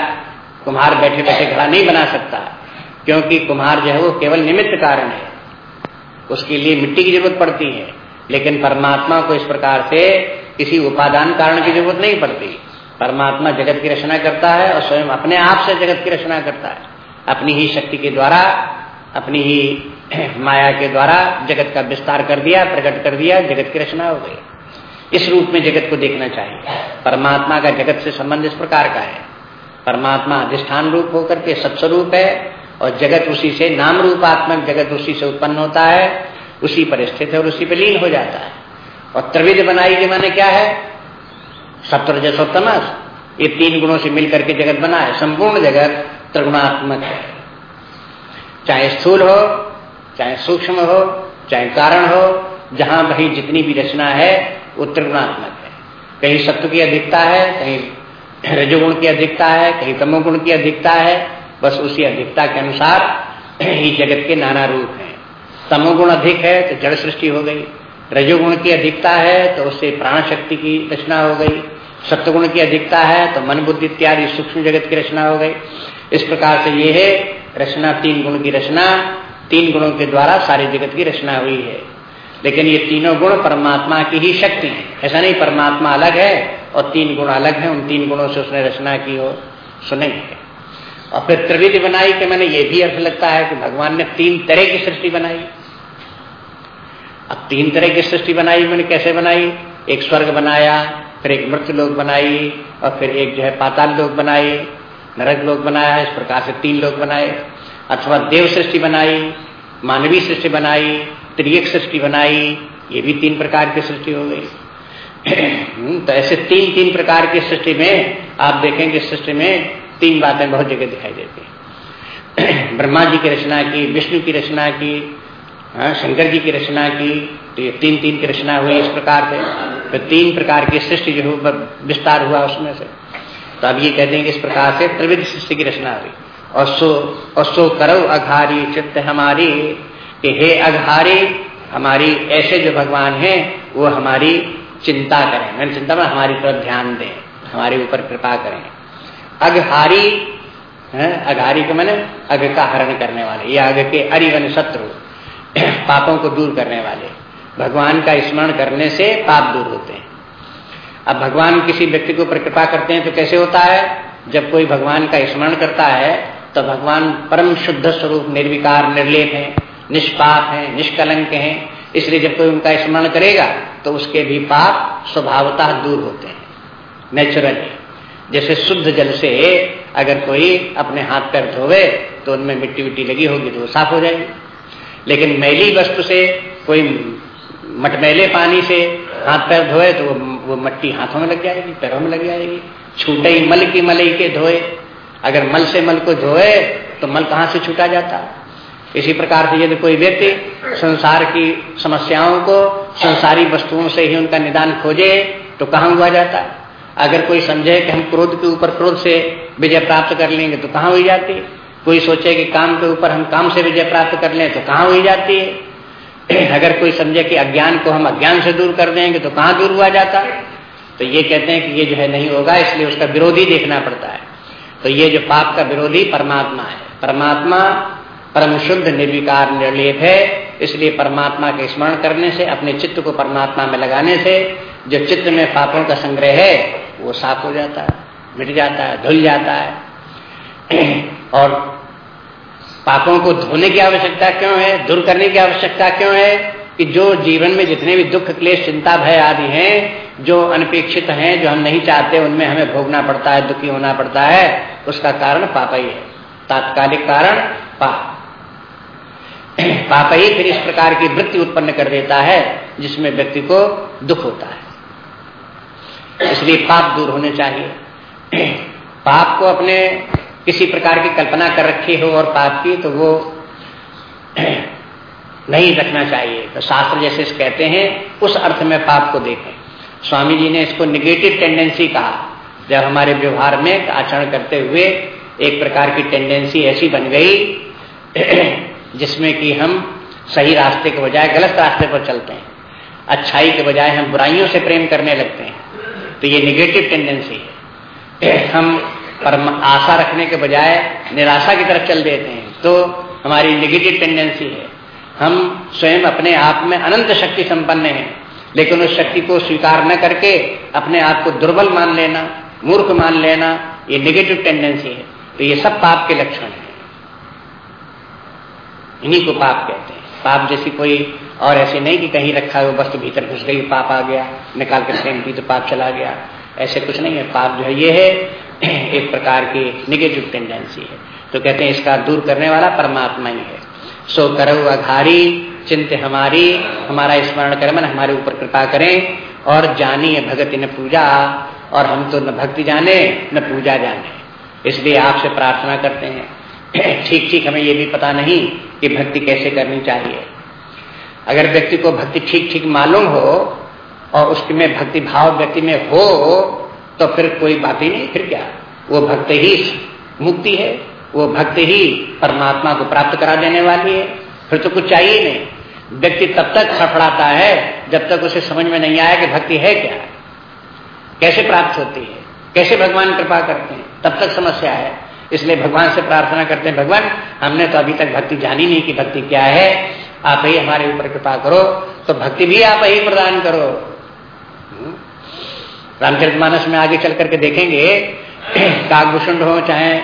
कुम्हार बैठे बैठे घड़ा नहीं बना सकता, क्योंकि कुम्हार जो है वो केवल निमित्त कारण है। उसके लिए मिट्टी की ज़रूरत पड़ती है, लेकिन परमात्मा को इस प्रकार से किसी उपादान कारण की ज़रूरत नहीं पड़ती। परमात्मा जगत की रचना करता है और स्वयं अपने आप से जगत की रचना करता है। अपनी ही शक्ति के द्वारा, अपनी ही माया के द्वारा जगत का विस्तार कर दिया, प्रकट कर दिया, जगत की रचना हो गई। इस रूप में जगत को देखना चाहिए। परमात्मा का जगत से संबंध इस प्रकार का है। परमात्मा अधिष्ठान रूप होकर के सत्स्वरूप है और जगत उसी से नाम रूपात्मक जगत उसी से उत्पन्न होता है, उसी पर स्थित है और उसी पर लीन हो जाता है। और त्रिविध बनाई के माने क्या है? जसोत्तमस ये तीन गुणों से मिलकर के जगत बना है। संपूर्ण जगत त्रिगुणात्मक है। चाहे स्थूल हो चाहे सूक्ष्म हो, चाहे कारण हो, जहाँ वही जितनी भी रचना है, वो त्रिगुणात्मक है। कहीं सत्व की अधिकता है, कहीं रजोगुण की अधिकता है, कहीं तमोगुण की अधिकता है, बस उसी अधिकता के अनुसार ही जगत के नाना रूप हैं। तमोगुण अधिक है तो जड़ सृष्टि हो गई। रजोगुण की अधिकता है तो उससे प्राण शक्ति की रचना हो गई। सत्वगुण की अधिकता है तो मन बुद्धि इत्यादि सूक्ष्म जगत की रचना हो गई। इस प्रकार से ये है, रचना तीन गुण की रचना तीन गुणों के द्वारा सारे जगत की रचना हुई है। लेकिन ये तीनों गुण परमात्मा की ही शक्ति है। ऐसा नहीं, परमात्मा अलग है और तीन गुण अलग है, उन तीन गुणों से उसने रचना की हो सुनेंगे और फिर त्रिविधि बनाई कि मैंने ये भी अर्थ लगता है कि भगवान ने तीन तरह की सृष्टि बनाई। अब तीन तरह की सृष्टि बनाई, मैंने कैसे बनाई? एक स्वर्ग बनाया, फिर एक मृत्यु लोक बनाई, और फिर एक जो है पाताल लोक बनाए नरक लोक बनाया, इस प्रकार से तीन लोक बनाए। अथवा देव सृष्टि बनाई मानवीय सृष्टि बनाई त्रियक सृष्टि बनाई ये भी तीन प्रकार की सृष्टि हो गई। हम्म, तो ऐसे तीन तीन प्रकार की सृष्टि में आप देखेंगे सृष्टि में तीन बातें बहुत जगह दिखाई देती है। ब्रह्मा जी की रचना की विष्णु की रचना की हाँ, शंकर जी की रचना की तो ये तीन तीन की रचना हुई इस प्रकार से। तो तीन प्रकार की सृष्टि जो विस्तार हुआ उसमें से। तो अब ये कहते हैं कि इस प्रकार से त्रिविध सृष्टि की रचना हुई। सो करो अघारी चित्त हमारी, कि हे अघारी, हमारी ऐसे जो भगवान हैं, वो हमारी चिंता करें। मैंने चिंता में हमारी तरफ़ ध्यान दें, हमारे ऊपर कृपा करें। अघहारी अघारी के मैंने अघ का हरण करने वाले, या अघ के अरिवन शत्रु, पापों को दूर करने वाले। भगवान का स्मरण करने से पाप दूर होते हैं। अब भगवान किसी व्यक्ति को ऊपर कृपा करते हैं तो कैसे होता है? जब कोई भगवान का स्मरण करता है तो भगवान परम शुद्ध स्वरूप, निर्विकार, निर्लेप है, निष्पाप है, निष्कलंक है। इसलिए जब कोई उनका स्मरण करेगा तो उसके भी पाप स्वभावतः दूर होते हैं। नेचुरली जैसे शुद्ध जल से अगर कोई अपने हाथ पैर धोवे तो उनमें मिट्टी विट्टी लगी होगी तो साफ़ हो जाएगी। लेकिन मैली वस्तु से, कोई मटमैले पानी से हाथ पैर धोए तो वो वो मट्टी हाथों में लग जाएगी, पैरों में लग जाएगी। छूटे मल की मलई के धोए अगर मल से मल को धोए तो मल कहाँ से छूटा जाता? इसी प्रकार से यदि कोई व्यक्ति संसार की समस्याओं को, संसारी वस्तुओं से ही उनका निदान खोजे तो कहाँ हुआ जाता? अगर कोई समझे कि हम क्रोध के ऊपर क्रोध से विजय प्राप्त कर लेंगे तो कहाँ हुई जाती? है कोई सोचे कि काम के ऊपर हम काम से विजय प्राप्त कर लें तो कहाँ हुई जाती? है अगर कोई समझे कि अज्ञान को हम अज्ञान से दूर कर देंगे तो कहाँ दूर हुआ जाता? है तो ये कहते हैं कि ये जो है नहीं होगा, इसलिए उसका विरोधी देखना पड़ता है। तो ये जो पाप का विरोधी परमात्मा है, परमात्मा परम शुद्ध निर्विकार निर्लेप है, इसलिए परमात्मा के स्मरण करने से, अपने चित्त को परमात्मा में लगाने से, जो चित्त में पापों का संग्रह है, वो साफ़ हो जाता है, मिट जाता है, धुल जाता है। और पापों को धोने की आवश्यकता क्यों है, दूर करने की आवश्यकता क्यों है, कि जो जीवन में जितने भी दुख, क्लेश, चिंता, भय आदि हैं जो अनपेक्षित हैं, जो हम नहीं चाहते, उनमें हमें भोगना पड़ता है, दुखी होना पड़ता है, उसका कारण पाप ही है। तात्कालिक कारण पाप। पाप ही फिर इस प्रकार की वृत्ति उत्पन्न कर देता है, जिसमें व्यक्ति को दुख होता है। इसलिए पाप दूर होने चाहिए। पाप को अपने किसी प्रकार की कल्पना कर रखी हो और पाप की तो वो नहीं रखना चाहिए। तो शास्त्र जैसे कहते हैं, उस अर्थ में पाप को देखें। स्वामी जी ने इसको निगेटिव टेंडेंसी कहा। जब हमारे व्यवहार में आचरण करते हुए एक प्रकार की टेंडेंसी ऐसी बन गई, जिसमें कि हम सही रास्ते के बजाय गलत रास्ते पर चलते हैं। अच्छाई के बजाय हम बुराइयों से प्रेम करने लगते हैं। तो ये निगेटिव टेंडेंसी है। हम परम आशा रखने के बजाय निराशा की तरफ़ चल देते हैं। तो हमारी निगेटिव टेंडेंसी है। हम स्वयं अपने आप में अनंत शक्ति संपन्न हैं। लेकिन उस शक्ति को स्वीकार न करके अपने आप को दुर्बल मान लेना, मूर्ख मान लेना, ये निगेटिव टेंडेंसी है। तो ये सब पाप के लक्षण है। इन्हीं को पाप कहते हैं। पाप जैसी कोई और ऐसे नहीं कि कहीं रखा हुआ वस्तु भीतर घुस गई, पाप आ गया, निकाल कर फेंक दी तो पाप चला गया। ऐसे कुछ नहीं है। पाप जो है, ये है, एक प्रकार की निगेटिव टेंडेंसी है। तो कहते हैं इसका दूर करने वाला परमात्मा ही है। सो करो अघारी चिंत हमारी, हमारा स्मरण कर हमारे ऊपर कृपा करें और जानी है भगत न पूजा और हम तो न भक्ति जाने, न पूजा जाने। इसलिए आपसे प्रार्थना करते हैं। ठीक ठीक, हमें ये भी पता नहीं कि भक्ति कैसे करनी चाहिए। अगर व्यक्ति को भक्ति ठीक ठीक मालूम हो और उसके में भक्ति भाव व्यक्ति में हो तो फिर कोई बात ही नहीं, फिर क्या? वो भक्त ही मुक्ति है, वो भक्ति ही परमात्मा को प्राप्त करा देने वाली है, फिर तो कुछ चाहिए नहीं। व्यक्ति तब तक फड़फड़ाता है जब तक उसे समझ में नहीं आया कि भक्ति है क्या। कैसे प्राप्त होती है? कैसे भगवान कृपा करते हैं? तब तक समस्या है। इसलिए भगवान से प्रार्थना करते हैं, भगवान, हमने तो अभी तक भक्ति जानी नहीं कि भक्ति क्या है। आप ही हमारे ऊपर कृपा करो तो भक्ति भी आप ही प्रदान करो। हम्म। रामचरित मानस में आगे चल करके देखेंगे, काकभूषण हो, चाहे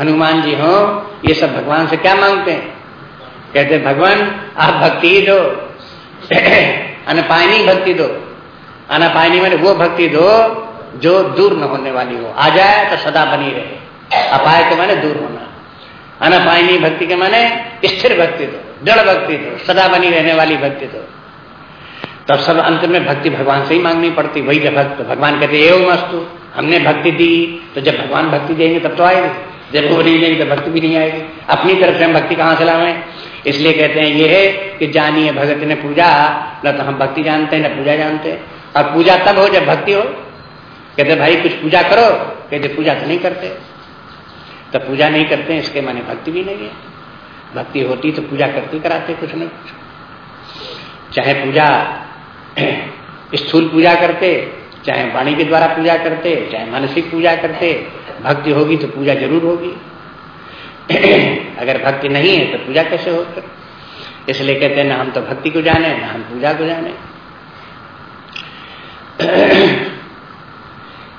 हनुमान जी हो, ये सब भगवान से क्या मांगते हैं? कहते, भगवान, आप भक्ति ही दो। अनपायनी भक्ति दो। अनपायनी मैंने वो भक्ति दो, जो दूर न होने वाली हो। आ जाए तो सदा बनी रहे। अपाय के माने दूर होना। अनपायनी भक्ति के माने स्थिर भक्ति दो, दृढ़ भक्ति दो, सदा बनी रहने वाली भक्ति दो। तब सब अंत में भक्ति भगवान से ही मांगनी पड़ती। वही जब भक्त, भगवान कहते, एवं मस्तु हमने भक्ति दी तो जब भगवान भक्ति देंगे तब तो आएगी। जब वो नहीं देंगे तो भक्ति भी नहीं आएगी। अपनी तरफ़ से हम भक्ति कहाँ से लावे इसलिए कहते हैं, ये है कि जानिए भगत ने पूजा, न तो हम भक्ति जानते हैं न पूजा जानते। हैं और पूजा तब हो जब भक्ति हो। कहते, भाई, कुछ पूजा करो। कहते, पूजा तो नहीं करते। तो पूजा नहीं करते, इसके माने भक्ति भी नहीं है। भक्ति होती तो पूजा करती, कराते कुछ नहीं कुछ। चाहे पूजा स्थूल पूजा करते, चाहे वाणी के द्वारा पूजा करते, चाहे मानसिक पूजा करते, भक्ति होगी तो पूजा ज़रूर होगी। अगर भक्ति नहीं है तो पूजा कैसे होगी इसलिए कहते हैं, ना हम तो भक्ति को जाने, ना हम पूजा को जाने।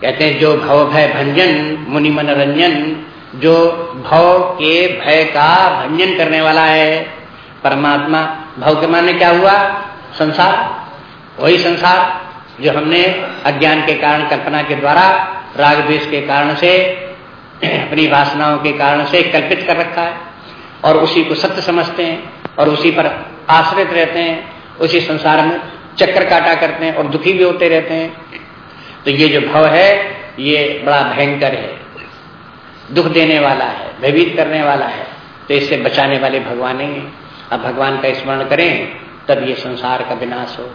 कहते हैं, जो भव भय भंजन, मुनि मनोरंजन, जो भव के भय का भंजन करने वाला है, परमात्मा, भव के माने क्या हुआ? संसार। वही संसार जो हमने अज्ञान के कारण, कल्पना के द्वारा, राग द्वेष के कारण से अपनी वासनाओं के कारण से कल्पित कर रखा है और उसी को सत्य समझते हैं और उसी पर आश्रित रहते हैं, उसी संसार में चक्कर काटा करते हैं और दुखी भी होते रहते हैं। तो ये जो भव है, ये बड़ा भयंकर है, दुख देने वाला है, भयभीत करने वाला है। तो इससे बचाने वाले भगवान ही हैं। अब भगवान का स्मरण करें, तब ये संसार का विनाश हो,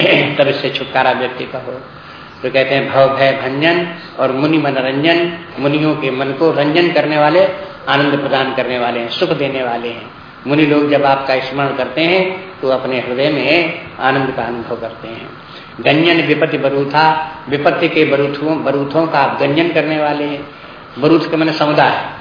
तब इससे छुटकारा व्यक्ति का हो। तो कहते हैं भव भय भंजन और मुनि मनोरंजन, मुनियों के मन को रंजन करने वाले, आनंद प्रदान करने वाले हैं, सुख देने वाले हैं। मुनि लोग जब आपका स्मरण करते हैं तो अपने हृदय में आनंद का अनुभव करते हैं। गंजन विपत्ति बरूथा, विपत्ति के बरूथों बरूथों का आप गंजन करने वाले हैं। बरूथ के मैंने समुदाय।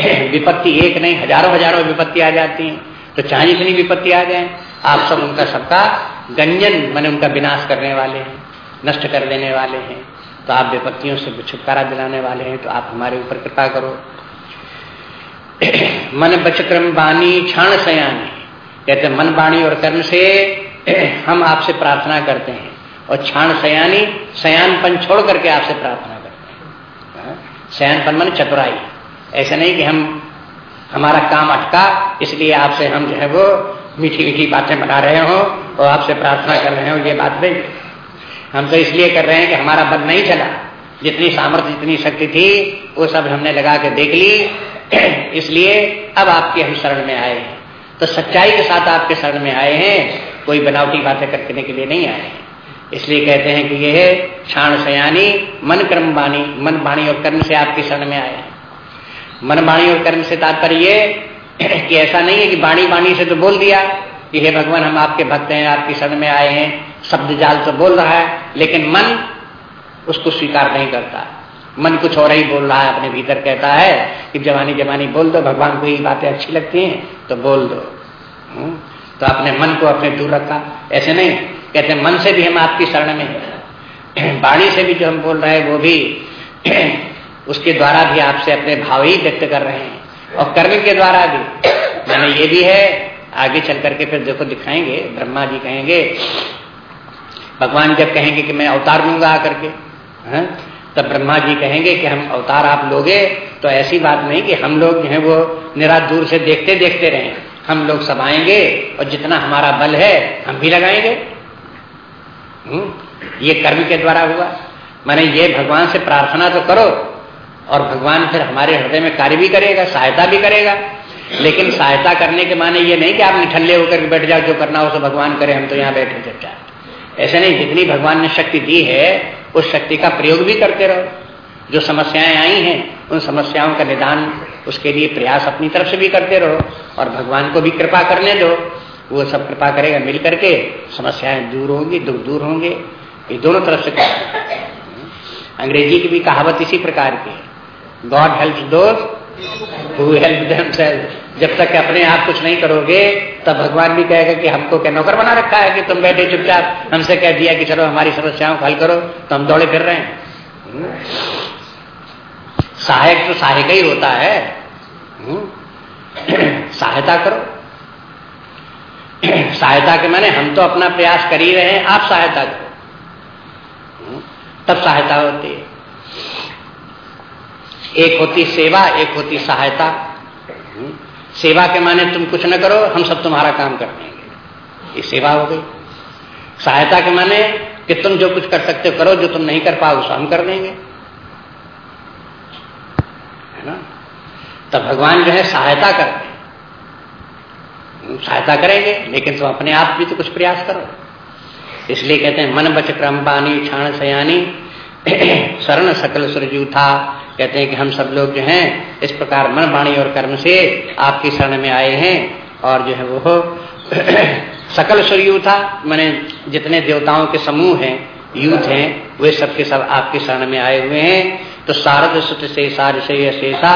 विपत्ति एक नहीं, हज़ारों हज़ारों विपत्ति आ जाती हैं। तो चाहे जितनी विपत्ति आ जाए, आप सब उनका सबका गंजन, मैंने उनका विनाश करने वाले हैं। नष्ट कर देने वाले हैं। तो आप विपत्तियों से छुटकारा दिलाने वाले हैं तो आप हमारे ऊपर कृपा करो। मन बचक्रम बानी क्षण सयानी कहते मन बाणी और कर्म से हम आपसे प्रार्थना करते हैं। और क्षण सयानी, सयानपन छोड़ करके आपसे प्रार्थना करते हैं। हाँ? सयानपन मन चतुराई। ऐसा नहीं कि हम, हमारा काम अटका, इसलिए आपसे हम जो है वो मीठी मीठी बातें बना रहे हो और आपसे प्रार्थना कर रहे हो, ये बात नहीं। हम तो इसलिए कर रहे हैं कि हमारा बल नहीं चला। जितनी सामर्थ्य, जितनी शक्ति थी, वो सब हमने लगा के देख ली। इसलिए अब आपके हम शरण में आए हैं। तो सच्चाई के साथ आपके शरण में आए हैं, कोई बनावटी बातें करने के लिए नहीं आए हैं। इसलिए कहते हैं कि यह क्षण सयानी, मन कर्म बाणी, मन बाणी और कर्म से आपके शरण में आए मन बाणी और कर्म से तात्पर्य कि ऐसा नहीं है कि बाणी बाणी से तो बोल दिया। कि हे भगवान, हम आपके भक्त हैं, आपकी शरण में आए हैं। शब्द जाल तो बोल रहा है, लेकिन मन उसको स्वीकार नहीं करता। मन कुछ और ही बोल रहा है, अपने भीतर कहता है कि जवानी जवानी बोल दो, भगवान को ये बातें अच्छी लगती हैं तो बोल दो। हम्म? तो अपने मन को अपने दूर रखा। ऐसे नहीं, कहते मन से भी हम आपकी शरण में बाणी से भी जो हम बोल रहे हैं, वो भी उसके द्वारा भी आपसे अपने भाव ही व्यक्त कर रहे हैं। और कर्म के द्वारा भी। मैंने ये भी है आगे चल करके फिर देखो दिखाएँगे, ब्रह्मा जी कहेंगे, भगवान जब कहेंगे कि मैं अवतार लूँगा आकर के? तब ब्रह्मा जी कहेंगे कि हम अवतार आप लोगे तो ऐसी बात नहीं कि हम लोग जो है वो निरा दूर से देखते देखते रहे हम लोग सब आएँगे और जितना हमारा बल है, हम भी लगाएँगे हम्म? ये कर्म के द्वारा हुआ मैंने ये भगवान से प्रार्थना तो करो और भगवान फिर हमारे हृदय में कार्य भी करेगा, सहायता भी करेगा लेकिन सहायता करने के माने ये नहीं कि आप निठल्ले होकर बैठ जाओ, जो करना हो तो भगवान करे, हम तो यहाँ बैठे चुपचाप। ऐसे नहीं, जितनी भगवान ने शक्ति दी है, उस शक्ति का प्रयोग भी करते रहो। जो समस्याएँ आई हैं, उन समस्याओं का निदान उसके लिए प्रयास अपनी तरफ़ से भी करते रहो और भगवान को भी कृपा करने दो। वो सब कृपा करेगा, मिल करके समस्याएँ दूर होंगी, दुख दूर होंगे। ये दोनों तरफ़ से अंग्रेज़ी की भी कहावत इसी प्रकार की है। God help those who help themselves जब तक अपने आप कुछ नहीं करोगे, तब भगवान भी कहेगा कि हमको क्या नौकर बना रखा है कि तुम बैठे चुपचाप? हमसे कह दिया कि चलो हमारी समस्याओं को हल करो तो हम दौड़े फिर रहे हैं। सहायक तो सहायक ही होता है। सहायता करो। सहायता के माने हम तो अपना प्रयास कर ही रहे हैं, आप सहायता करो। तब सहायता होती है। एक होती सेवा, एक होती सहायता। सेवा के माने तुम कुछ न करो, हम सब तुम्हारा काम कर देंगे। ये सेवा हो गई। सहायता के माने कि तुम जो कुछ कर सकते हो करो, जो तुम नहीं कर पाओ उसे हम कर देंगे। है ना? तब भगवान जो है सहायता करते सहायता करेंगे, लेकिन तुम अपने आप भी तो कुछ प्रयास करो। इसलिए कहते हैं, मन बच क्रम पानी क्षण सयानी। शरण सकल सुरजू था कहते हैं कि हम सब लोग जो हैं, इस प्रकार मन वाणी और कर्म से आपकी शरण में आए हैं और जो है वो सकल सूर्य था मैंने जितने देवताओं के समूह हैं यूथ हैं, वे सबके सब आपकी शरण में आए हुए हैं। तो शारद सुत से सार से शेषा,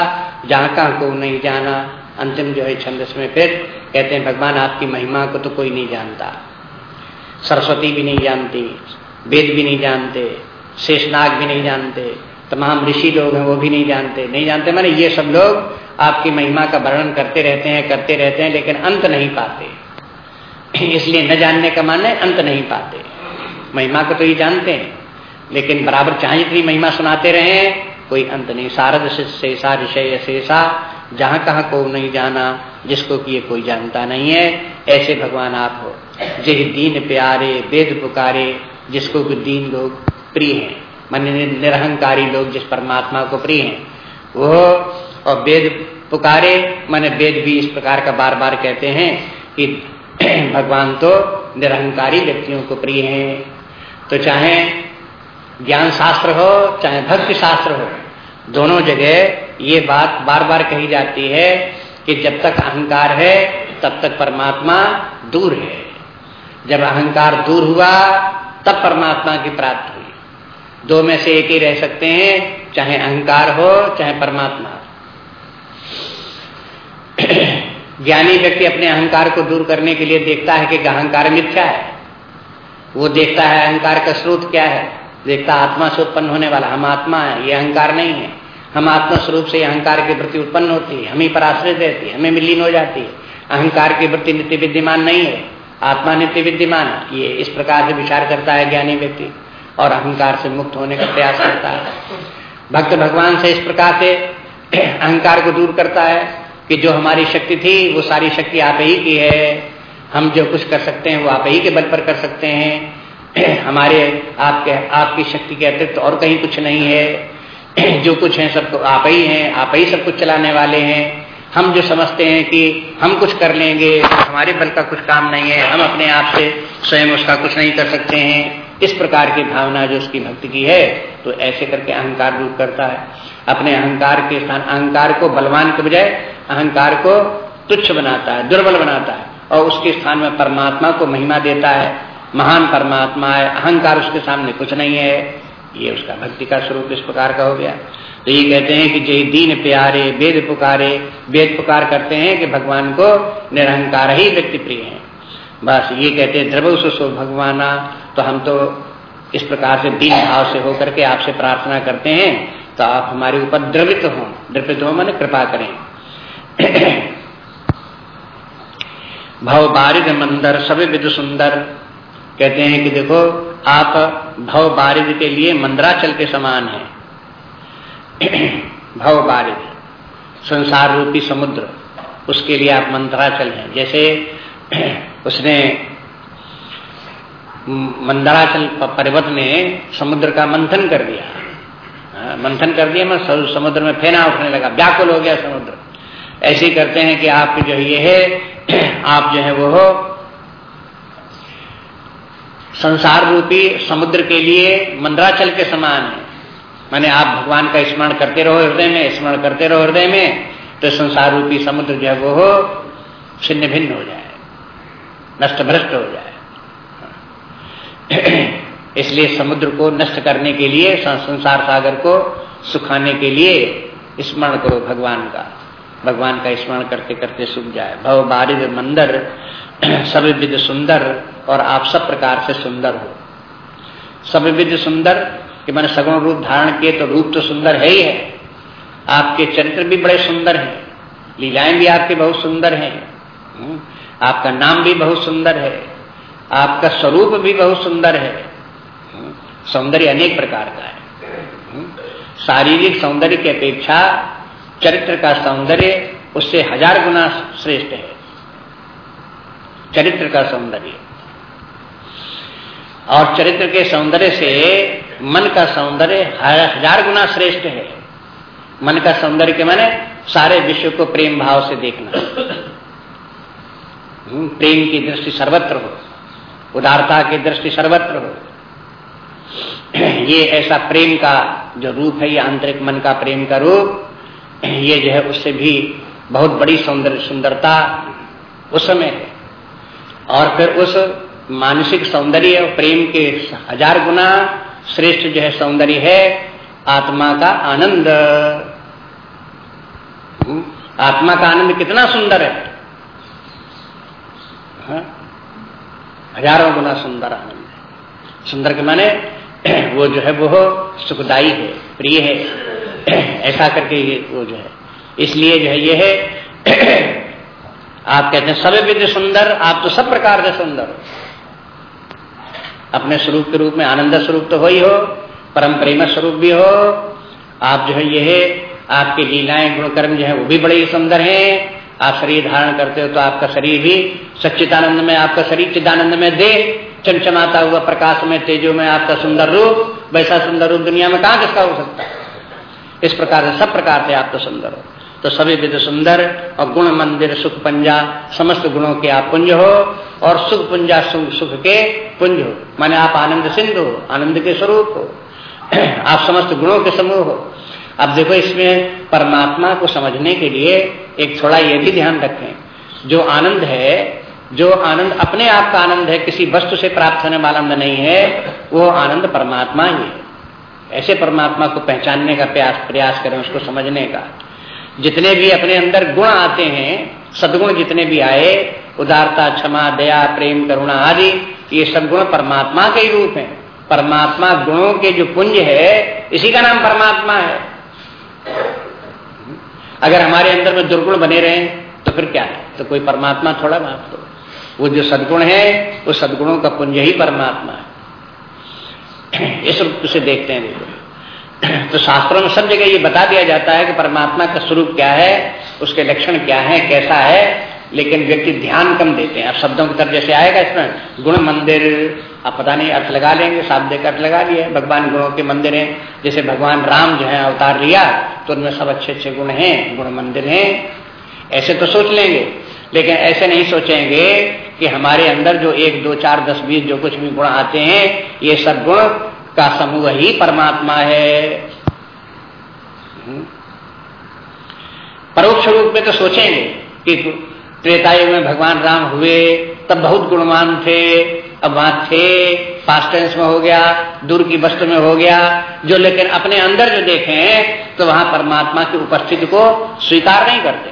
जहाँ कहा को नहीं जाना, अंतिम जो है छंदस में फिर कहते हैं, भगवान आपकी महिमा को तो कोई नहीं जानता। सरस्वती भी नहीं जानती, वेद भी नहीं जानते शेषनाग भी नहीं जानते, तमाम ऋषि लोग हैं, वो भी नहीं जानते। नहीं जानते मैंने ये सब लोग आपकी महिमा का वर्णन करते रहते हैं, करते रहते हैं, लेकिन अंत नहीं पाते। इसलिए न जानने का माने अंत नहीं पाते। महिमा को तो ये जानते हैं, लेकिन बराबर चाहे जितनी महिमा सुनाते रहे कोई अंत नहीं। सारद शेषा, ऋषय शेषा, जहाँ कहा को नहीं जाना, जिसको कि ये कोई जानता नहीं है, ऐसे भगवान आप हो। जिस दीन प्यारे, वेद पुकारे, जिसको कि दीन लोग प्रिय हैं। मन निरहंकारी लोग जिस परमात्मा को प्रिय हैं। वो और वेद पुकारे, मैंने वेद भी इस प्रकार का बार बार कहते हैं कि भगवान तो निरहंकारी व्यक्तियों को प्रिय हैं। तो चाहे ज्ञान शास्त्र हो, चाहे भक्ति शास्त्र हो, दोनों जगह ये बात बार बार कही जाती है कि जब तक अहंकार है, तब तक परमात्मा दूर है। जब अहंकार दूर हुआ, तब परमात्मा की प्राप्ति दो में से एक ही रह सकते हैं, चाहे अहंकार हो, चाहे परमात्मा ज्ञानी व्यक्ति अपने अहंकार को दूर करने के लिए देखता है कि अहंकार मिथ्या है। वो देखता है अहंकार का स्रोत क्या है। देखता आत्मा से उत्पन्न होने वाला, हम आत्मा है, ये अहंकार नहीं है। हम आत्मा स्वरूप से अहंकार की वृत्ति उत्पन्न होती है, हमें पर आश्रित रहती है, हमें मिलीन हो जाती है। अहंकार की वृत्ति नित्य विद्यमान नहीं है, आत्मा नित्य विद्यमान ये इस प्रकार से विचार करता है ज्ञानी व्यक्ति। और अहंकार से मुक्त होने का प्रयास करता है। भक्त भगवान से इस प्रकार से अहंकार को दूर करता है कि जो हमारी शक्ति थी, वो सारी शक्ति आप ही की है। हम जो कुछ कर सकते हैं, वो आप ही के बल पर कर सकते हैं। हमारे, आपके, आपकी शक्ति के अतिरिक्त और कहीं कुछ नहीं है। जो कुछ है, सब आप ही हैं, आप ही सब कुछ चलाने वाले हैं। हम जो समझते हैं कि हम कुछ कर लेंगे हमारे बल का कुछ काम नहीं है। हम अपने आप से स्वयं उसका कुछ नहीं कर सकते हैं। इस प्रकार की भावना जो उसकी भक्ति की है तो ऐसे करके अहंकार दूर करता है। अपने अहंकार के स्थान, अहंकार को बलवान के बजाय अहंकार को तुच्छ बनाता है, दुर्बल बनाता है, और उसके स्थान में परमात्मा को महिमा देता है। महान परमात्मा है, अहंकार उसके सामने कुछ नहीं है। ये उसका भक्ति का स्वरूप इस प्रकार का हो गया। तो ये कहते हैं कि जय दीन प्यारे, वेद पुकारे। वेद पुकार करते हैं कि भगवान को निरहंकार ही व्यक्ति प्रिय है। बस ये कहते हैं द्रव भगवाना तो हम तो इस प्रकार से दीन भाव से होकर के आपसे प्रार्थना करते हैं तो आप हमारे ऊपर द्रवित हो। द्रवित हो मैंने कृपा करें। भव बारिद मंदर, सभी विद सुंदर। कहते हैं कि देखो, आप भव बारिद के लिए मंदराचल के समान है। भव बारिद संसार रूपी समुद्र, उसके लिए आप मंदराचल हैं। जैसे उसने मंदराचल पर्वत ने समुद्र का मंथन कर दिया। हाँ, मंथन कर दिया मैं समुद्र में फेना उठने लगा। व्याकुल हो गया समुद्र। ऐसे करते हैं कि आप जो ये है आप जो है वो हो संसार रूपी समुद्र के लिए मंदराचल के समान है। माने आप भगवान का स्मरण करते रहो हृदय में स्मरण करते रहो हृदय में तो संसार रूपी समुद्र जो है वो हो छिन्न भिन्न हो जाए नष्ट भ्रष्ट हो जाए। इसलिए समुद्र को नष्ट करने के लिए संसार सागर को सुखाने के लिए स्मरण करो भगवान का। भगवान का स्मरण करते करते सुख जाए। भव बारिद मंदर सब विद सुंदर और आप सब प्रकार से सुंदर हो। सब विद सुंदर कि मैंने सगुण रूप धारण किए तो रूप तो सुंदर है ही है। आपके चरित्र भी बड़े सुंदर हैं। लीलाएँ भी आपके बहुत सुंदर हैं। हम्म, आपका नाम भी बहुत सुंदर है। आपका स्वरूप भी बहुत सुंदर है। सौंदर्य अनेक प्रकार का है। शारीरिक सौंदर्य की अपेक्षा चरित्र का सौंदर्य उससे हज़ार गुना श्रेष्ठ है। चरित्र का सौंदर्य। और चरित्र के सौंदर्य से मन का सौंदर्य हज़ार गुना श्रेष्ठ है। मन का सौंदर्य के माने सारे विश्व को प्रेम भाव से देखना। प्रेम की दृष्टि सर्वत्र हो। उदारता की दृष्टि सर्वत्र हो। ये ऐसा प्रेम का जो रूप है, ये आंतरिक मन का प्रेम का रूप, ये जो है उससे भी बहुत बड़ी सौंदर्य, सुंदरता उस समय है। और फिर उस मानसिक सौंदर्य और प्रेम के हज़ार गुना श्रेष्ठ जो है सौंदर्य है, आत्मा का आनंद। आत्मा का आनंद कितना सुंदर है। हाँ? हज़ारों गुना सुंदर आनंद सुंदर के माने, वो जो है वो सुखदाई है, प्रिय है। ऐसा करके ये वो जो है। इसलिए जो है ये है, आप कहते हैं सब विद्य सुंदर, आप तो सब प्रकार से सुंदर अपने स्वरूप के रूप में आनंद स्वरूप तो हो ही हो, परम प्रेम स्वरूप भी हो। आप जो है ये है, आपके लीलाएँ, गुणकर्म जो है वो भी बड़े सुंदर हैं। आप शरीर धारण करते हो तो आपका शरीर भी सच्चिदानंद में, आपका शरीर चिदानंद में दे, चमचमाता हुआ प्रकाश में तेजो में आपका सुंदर रूप, वैसा सुंदर रूप दुनिया में कहा किसका हो सकता है? इस प्रकार से सब प्रकार से आप तो सुंदर हो। तो सभी विध सुंदर और गुण मंदिर सुख पंजा, समस्त गुणों के आप पुंज हो और सुख पुंजा सुख के पुंज हो। माने आप आनंद सिंधु हो, आनंद के स्वरूप हो। आप समस्त गुणों के समूह हो। अब देखो इसमें परमात्मा को समझने के लिए एक थोड़ा ये भी ध्यान रखें। जो आनंद है जो आनंद अपने आप का आनंद है, किसी वस्तु से प्राप्त होने वाला आनंद नहीं है, वो आनंद परमात्मा ही है। ऐसे परमात्मा को पहचानने का प्रयास प्रयास करें उसको समझने का। जितने भी अपने अंदर गुण आते हैं, सदगुण जितने भी आए, उदारता, क्षमा, दया, प्रेम, करुणा आदि, ये सब गुण परमात्मा के ही रूप है। परमात्मा गुणों के जो पुंज है, इसी का नाम परमात्मा है। अगर हमारे अंदर में दुर्गुण बने रहे तो फिर क्या? है तो कोई परमात्मा थोड़ा ना तो वो जो सदगुण है, वो सदगुणों का पुंज ही परमात्मा है। इस रूप से देखते हैं देखो। तो शास्त्रों में सब जगह ये बता दिया जाता है कि परमात्मा का स्वरूप क्या है, उसके लक्षण क्या है, कैसा है, लेकिन व्यक्ति ध्यान कम देते हैं। अब शब्दों की तरफ़ जैसे आएगा इसमें, गुण मंदिर, आप पता नहीं, अर्थ लगा लेंगे शाब्दिक अर्थ लगा लिए, भगवान गुणों के मंदिर हैं। जैसे भगवान राम जो है, अवतार लिया तो उनमें सब अच्छे अच्छे गुण हैं, गुण मंदिर हैं। ऐसे तो सोच लेंगे, लेकिन ऐसे नहीं सोचेंगे कि हमारे अंदर जो एक, दो, चार, दस, बीस, जो कुछ भी गुण आते हैं, ये सब गुण का समूह ही परमात्मा है। हम्म। परोक्ष रूप में तो सोचेंगे कि त्रेतायुग में भगवान राम हुए, तब बहुत गुणवान थे, अब वहाँ थे पास्ट टेंस में हो गया, दूर की वस्तु में हो गया, जो लेकिन अपने अंदर जो देखे तो वहाँ परमात्मा की उपस्थिति को स्वीकार नहीं करते।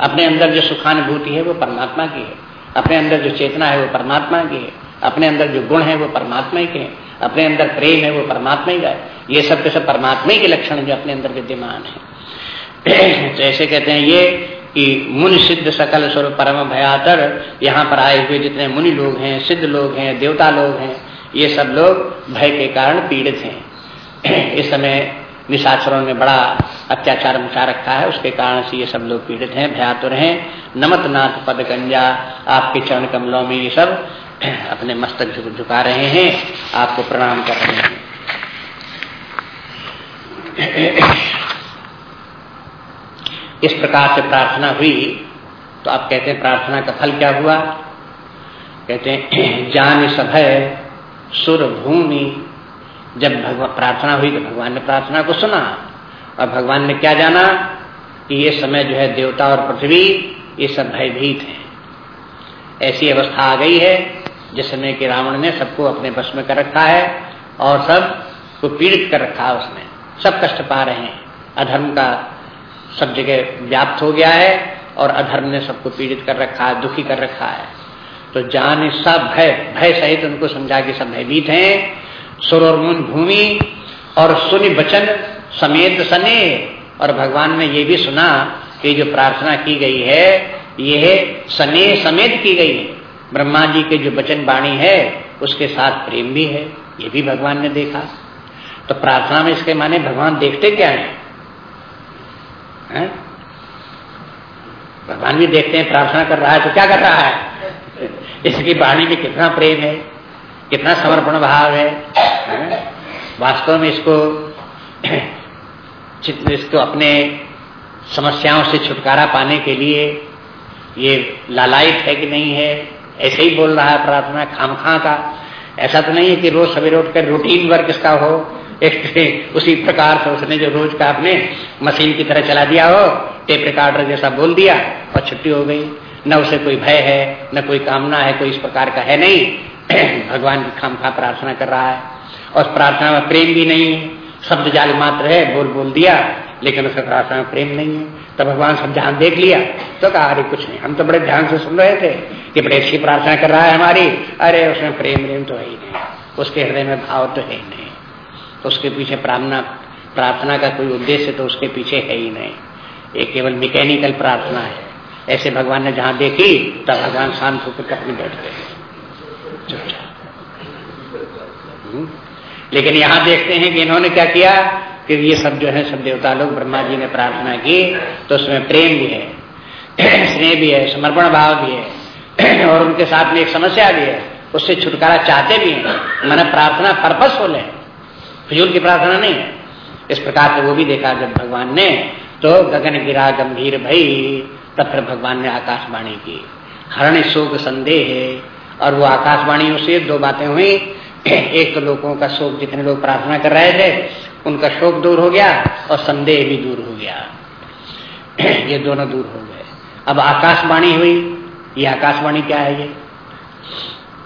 अपने अंदर जो सुखानुभूति है, वो परमात्मा की है। अपने अंदर जो चेतना है वो परमात्मा की है। अपने अंदर जो गुण है वो परमात्मा के हैं। अपने अंदर प्रेम है वो परमात्मा ही का है। ये सब के सब परमात्मा के लक्षण जो अपने अंदर विद्यमान है। तो ऐसे कहते हैं ये कि मुनि सिद्ध सकल स्वरूप परम भयातर यहाँ पर आए हुए जितने मुनि लोग हैं, सिद्ध लोग हैं, देवता लोग हैं, ये सब लोग भय के कारण पीड़ित हैं। इस समय निशाचरों ने बड़ा अत्याचार मचा रखा है। उसके कारण से ये सब लोग पीड़ित हैं, भयातुर हैं। नमत नाथ पद गंजा आपके चरण कमलों में ये सब अपने मस्तक झुका रहे हैं। आपको प्रणाम कर रहे हैं। इस प्रकार से प्रार्थना हुई तो आप कहते हैं प्रार्थना का फल क्या हुआ? कहते हैं, जान सभय सुर भूमि जब भगवान प्रार्थना हुई तो भगवान ने प्रार्थना को सुना। और भगवान ने क्या जाना कि ये समय जो है देवता और पृथ्वी, ये सब भयभीत है। ऐसी अवस्था आ गई है, जिस समय कि रावण ने सबको अपने बस में कर रखा है और सबको पीड़ित कर रखा है उसने। सब कष्ट पा रहे हैं। अधर्म का सब जगह व्याप्त हो गया है और अधर्म ने सबको पीड़ित कर रखा है, दुखी कर रखा है। तो जान सब भय भय सहित उनको समझा के सब भयभीत हैं। सुर और मुन भूमि और सुनि वचन समेत सने। और भगवान ने ये भी सुना कि जो प्रार्थना की गई है, यह सने समेत की गई है। ब्रह्मा जी के जो वचन वाणी है, उसके साथ प्रेम भी है, ये भी भगवान ने देखा। तो प्रार्थना में इसके माने भगवान देखते क्या है? भगवान भी देखते हैं, प्रार्थना कर रहा है तो क्या कर रहा है? इसकी वाणी में कितना प्रेम है। कितना समर्पण भाव है, वास्तव में इसको इसको अपने समस्याओं से छुटकारा पाने के लिए ये लालायित है कि नहीं है ऐसे ही बोल रहा है प्रार्थना खाम खा का। ऐसा तो नहीं है कि रोज सवेरे उठकर रूटीन वर्क इसका हो एक उसी प्रकार से उसने जो रोज का अपने मशीन की तरह चला दिया हो टेप रिकॉर्डर जैसा बोल दिया और छुट्टी हो गई। न उसे कोई भय है न कोई कामना है कोई इस प्रकार का है नहीं। भगवान की खाम खा प्रार्थना कर रहा है। और प्रार्थना में प्रेम भी नहीं है। शब्द जाल मात्र है, बोल बोल दिया, लेकिन उसका प्रार्थना में प्रेम नहीं है। तो भगवान सब ध्यान देख लिया। तो कहा, अरे, कुछ नहीं, हम तो बड़े ध्यान से सुन रहे थे कि बड़े अच्छी प्रार्थना कर रहा है हमारी। अरे, उसमें प्रेम प्रेम तो है ही नहीं। उसके हृदय में भाव तो है ही नहीं। तो उसके पीछे प्रार्थना प्रार्थना का कोई उद्देश्य तो उसके पीछे है ही नहीं। ये केवल मैकेनिकल प्रार्थना है। ऐसे भगवान ने जहाँ देखी, तब भगवान शांत होकर अपने बैठ गए। लेकिन यहाँ देखते हैं कि इन्होंने क्या किया कि ये सब जो है, सब देवता लोग, ब्रह्मा जी ने प्रार्थना की तो उसमें प्रेम भी है, स्नेह भी है, समर्पण भाव भी है, और उनके साथ में एक समस्या भी है, उससे छुटकारा चाहते भी हैं, मैंने प्रार्थना पर्पस हो फिजूल की प्रार्थना नहीं है। इस प्रकार से वो भी देखा जब भगवान ने तो गगन गिरा गंभीर भई, तब फिर भगवान ने आकाशवाणी की। हरण शोक संदेह और वो आकाशवाणियों से दो बातें हुई। एक तो लोगों का शोक, जितने लोग प्रार्थना कर रहे थे, उनका शोक दूर हो गया और संदेह भी दूर हो गया। ये दोनों दूर हो गए। अब आकाशवाणी हुई। ये आकाशवाणी क्या है ये?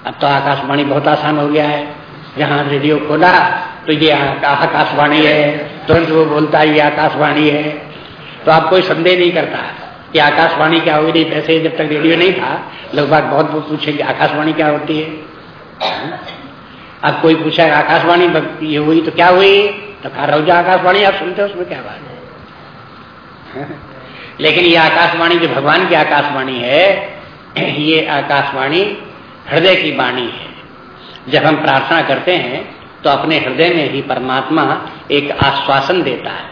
अब तो आकाशवाणी बहुत आसान हो गया है। जहाँ रेडियो खोला तो ये आकाशवाणी है। तुरंत वो बोलता है, ये आकाशवाणी है। तो आप कोई संदेह नहीं करता। कि आकाशवाणी क्या हुई नहीं वैसे जब तक रेडियो नहीं था लोग बात बहुत बहुत पूछेंगे आकाशवाणी क्या होती है। अब कोई पूछा, आकाशवाणी ये हुई तो क्या हुई? तो कहा रोजा आकाशवाणी, आप सुनते हो, उसमें क्या बात है? लेकिन ये आकाशवाणी जो भगवान की आकाशवाणी है, ये आकाशवाणी हृदय की वाणी है। जब हम प्रार्थना करते हैं तो अपने हृदय में ही परमात्मा एक आश्वासन देता है।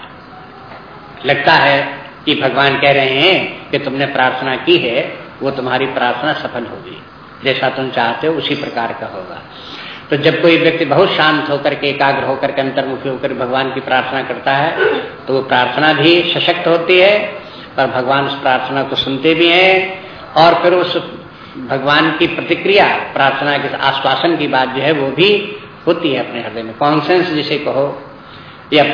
लगता है कि भगवान कह रहे हैं कि तुमने प्रार्थना की है, वो तुम्हारी प्रार्थना सफल होगी। जैसा तुम चाहते हो, उसी प्रकार का होगा। तो जब कोई व्यक्ति बहुत शांत होकर के, एकाग्र होकर के, अंतर्मुखी होकर भगवान की प्रार्थना करता है तो वो प्रार्थना भी सशक्त होती है और भगवान उस प्रार्थना को सुनते भी हैं, और फिर उस भगवान की प्रतिक्रिया, प्रार्थना के आश्वासन की बात जो है, वो भी होती है अपने हृदय में। कॉन्सेंस जिसे कहो, या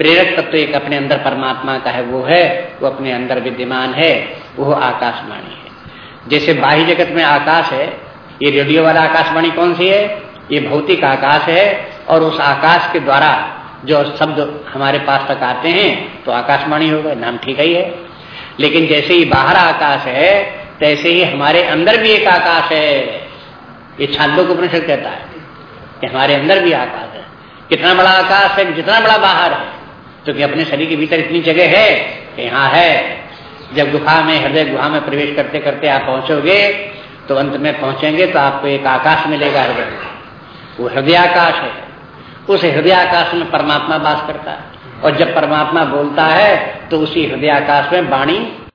प्रेरक तत्व एक अपने अंदर परमात्मा का है, वो है, वो अपने अंदर विद्यमान है, वो आकाशवाणी है। जैसे बाह्य जगत में आकाश है, ये रेडियो वाला आकाशवाणी कौन सी है? ये भौतिक आकाश है, और उस आकाश के द्वारा जो शब्द हमारे पास तक आते हैं तो आकाशवाणी होगा नाम ठीक ही है। लेकिन जैसे ही बाहर आकाश है, तैसे ही हमारे अंदर भी एक आकाश है। ये छांदो को उपनिषद कहता है कि हमारे अंदर भी आकाश है। कितना बड़ा आकाश है, जितना बड़ा बाहर है तो अपने शरीर के भीतर इतनी जगह है कि यहाँ है। जब गुफा में, हृदय गुहा में प्रवेश करते करते आप पहुंचोगे तो अंत में पहुँचेंगे तो आपको एक आकाश मिलेगा हृदय वो हृदयाकाश है। उस हृदय आकाश में परमात्मा वास करता है। और जब परमात्मा बोलता है तो उसी हृदयाकाश में वाणी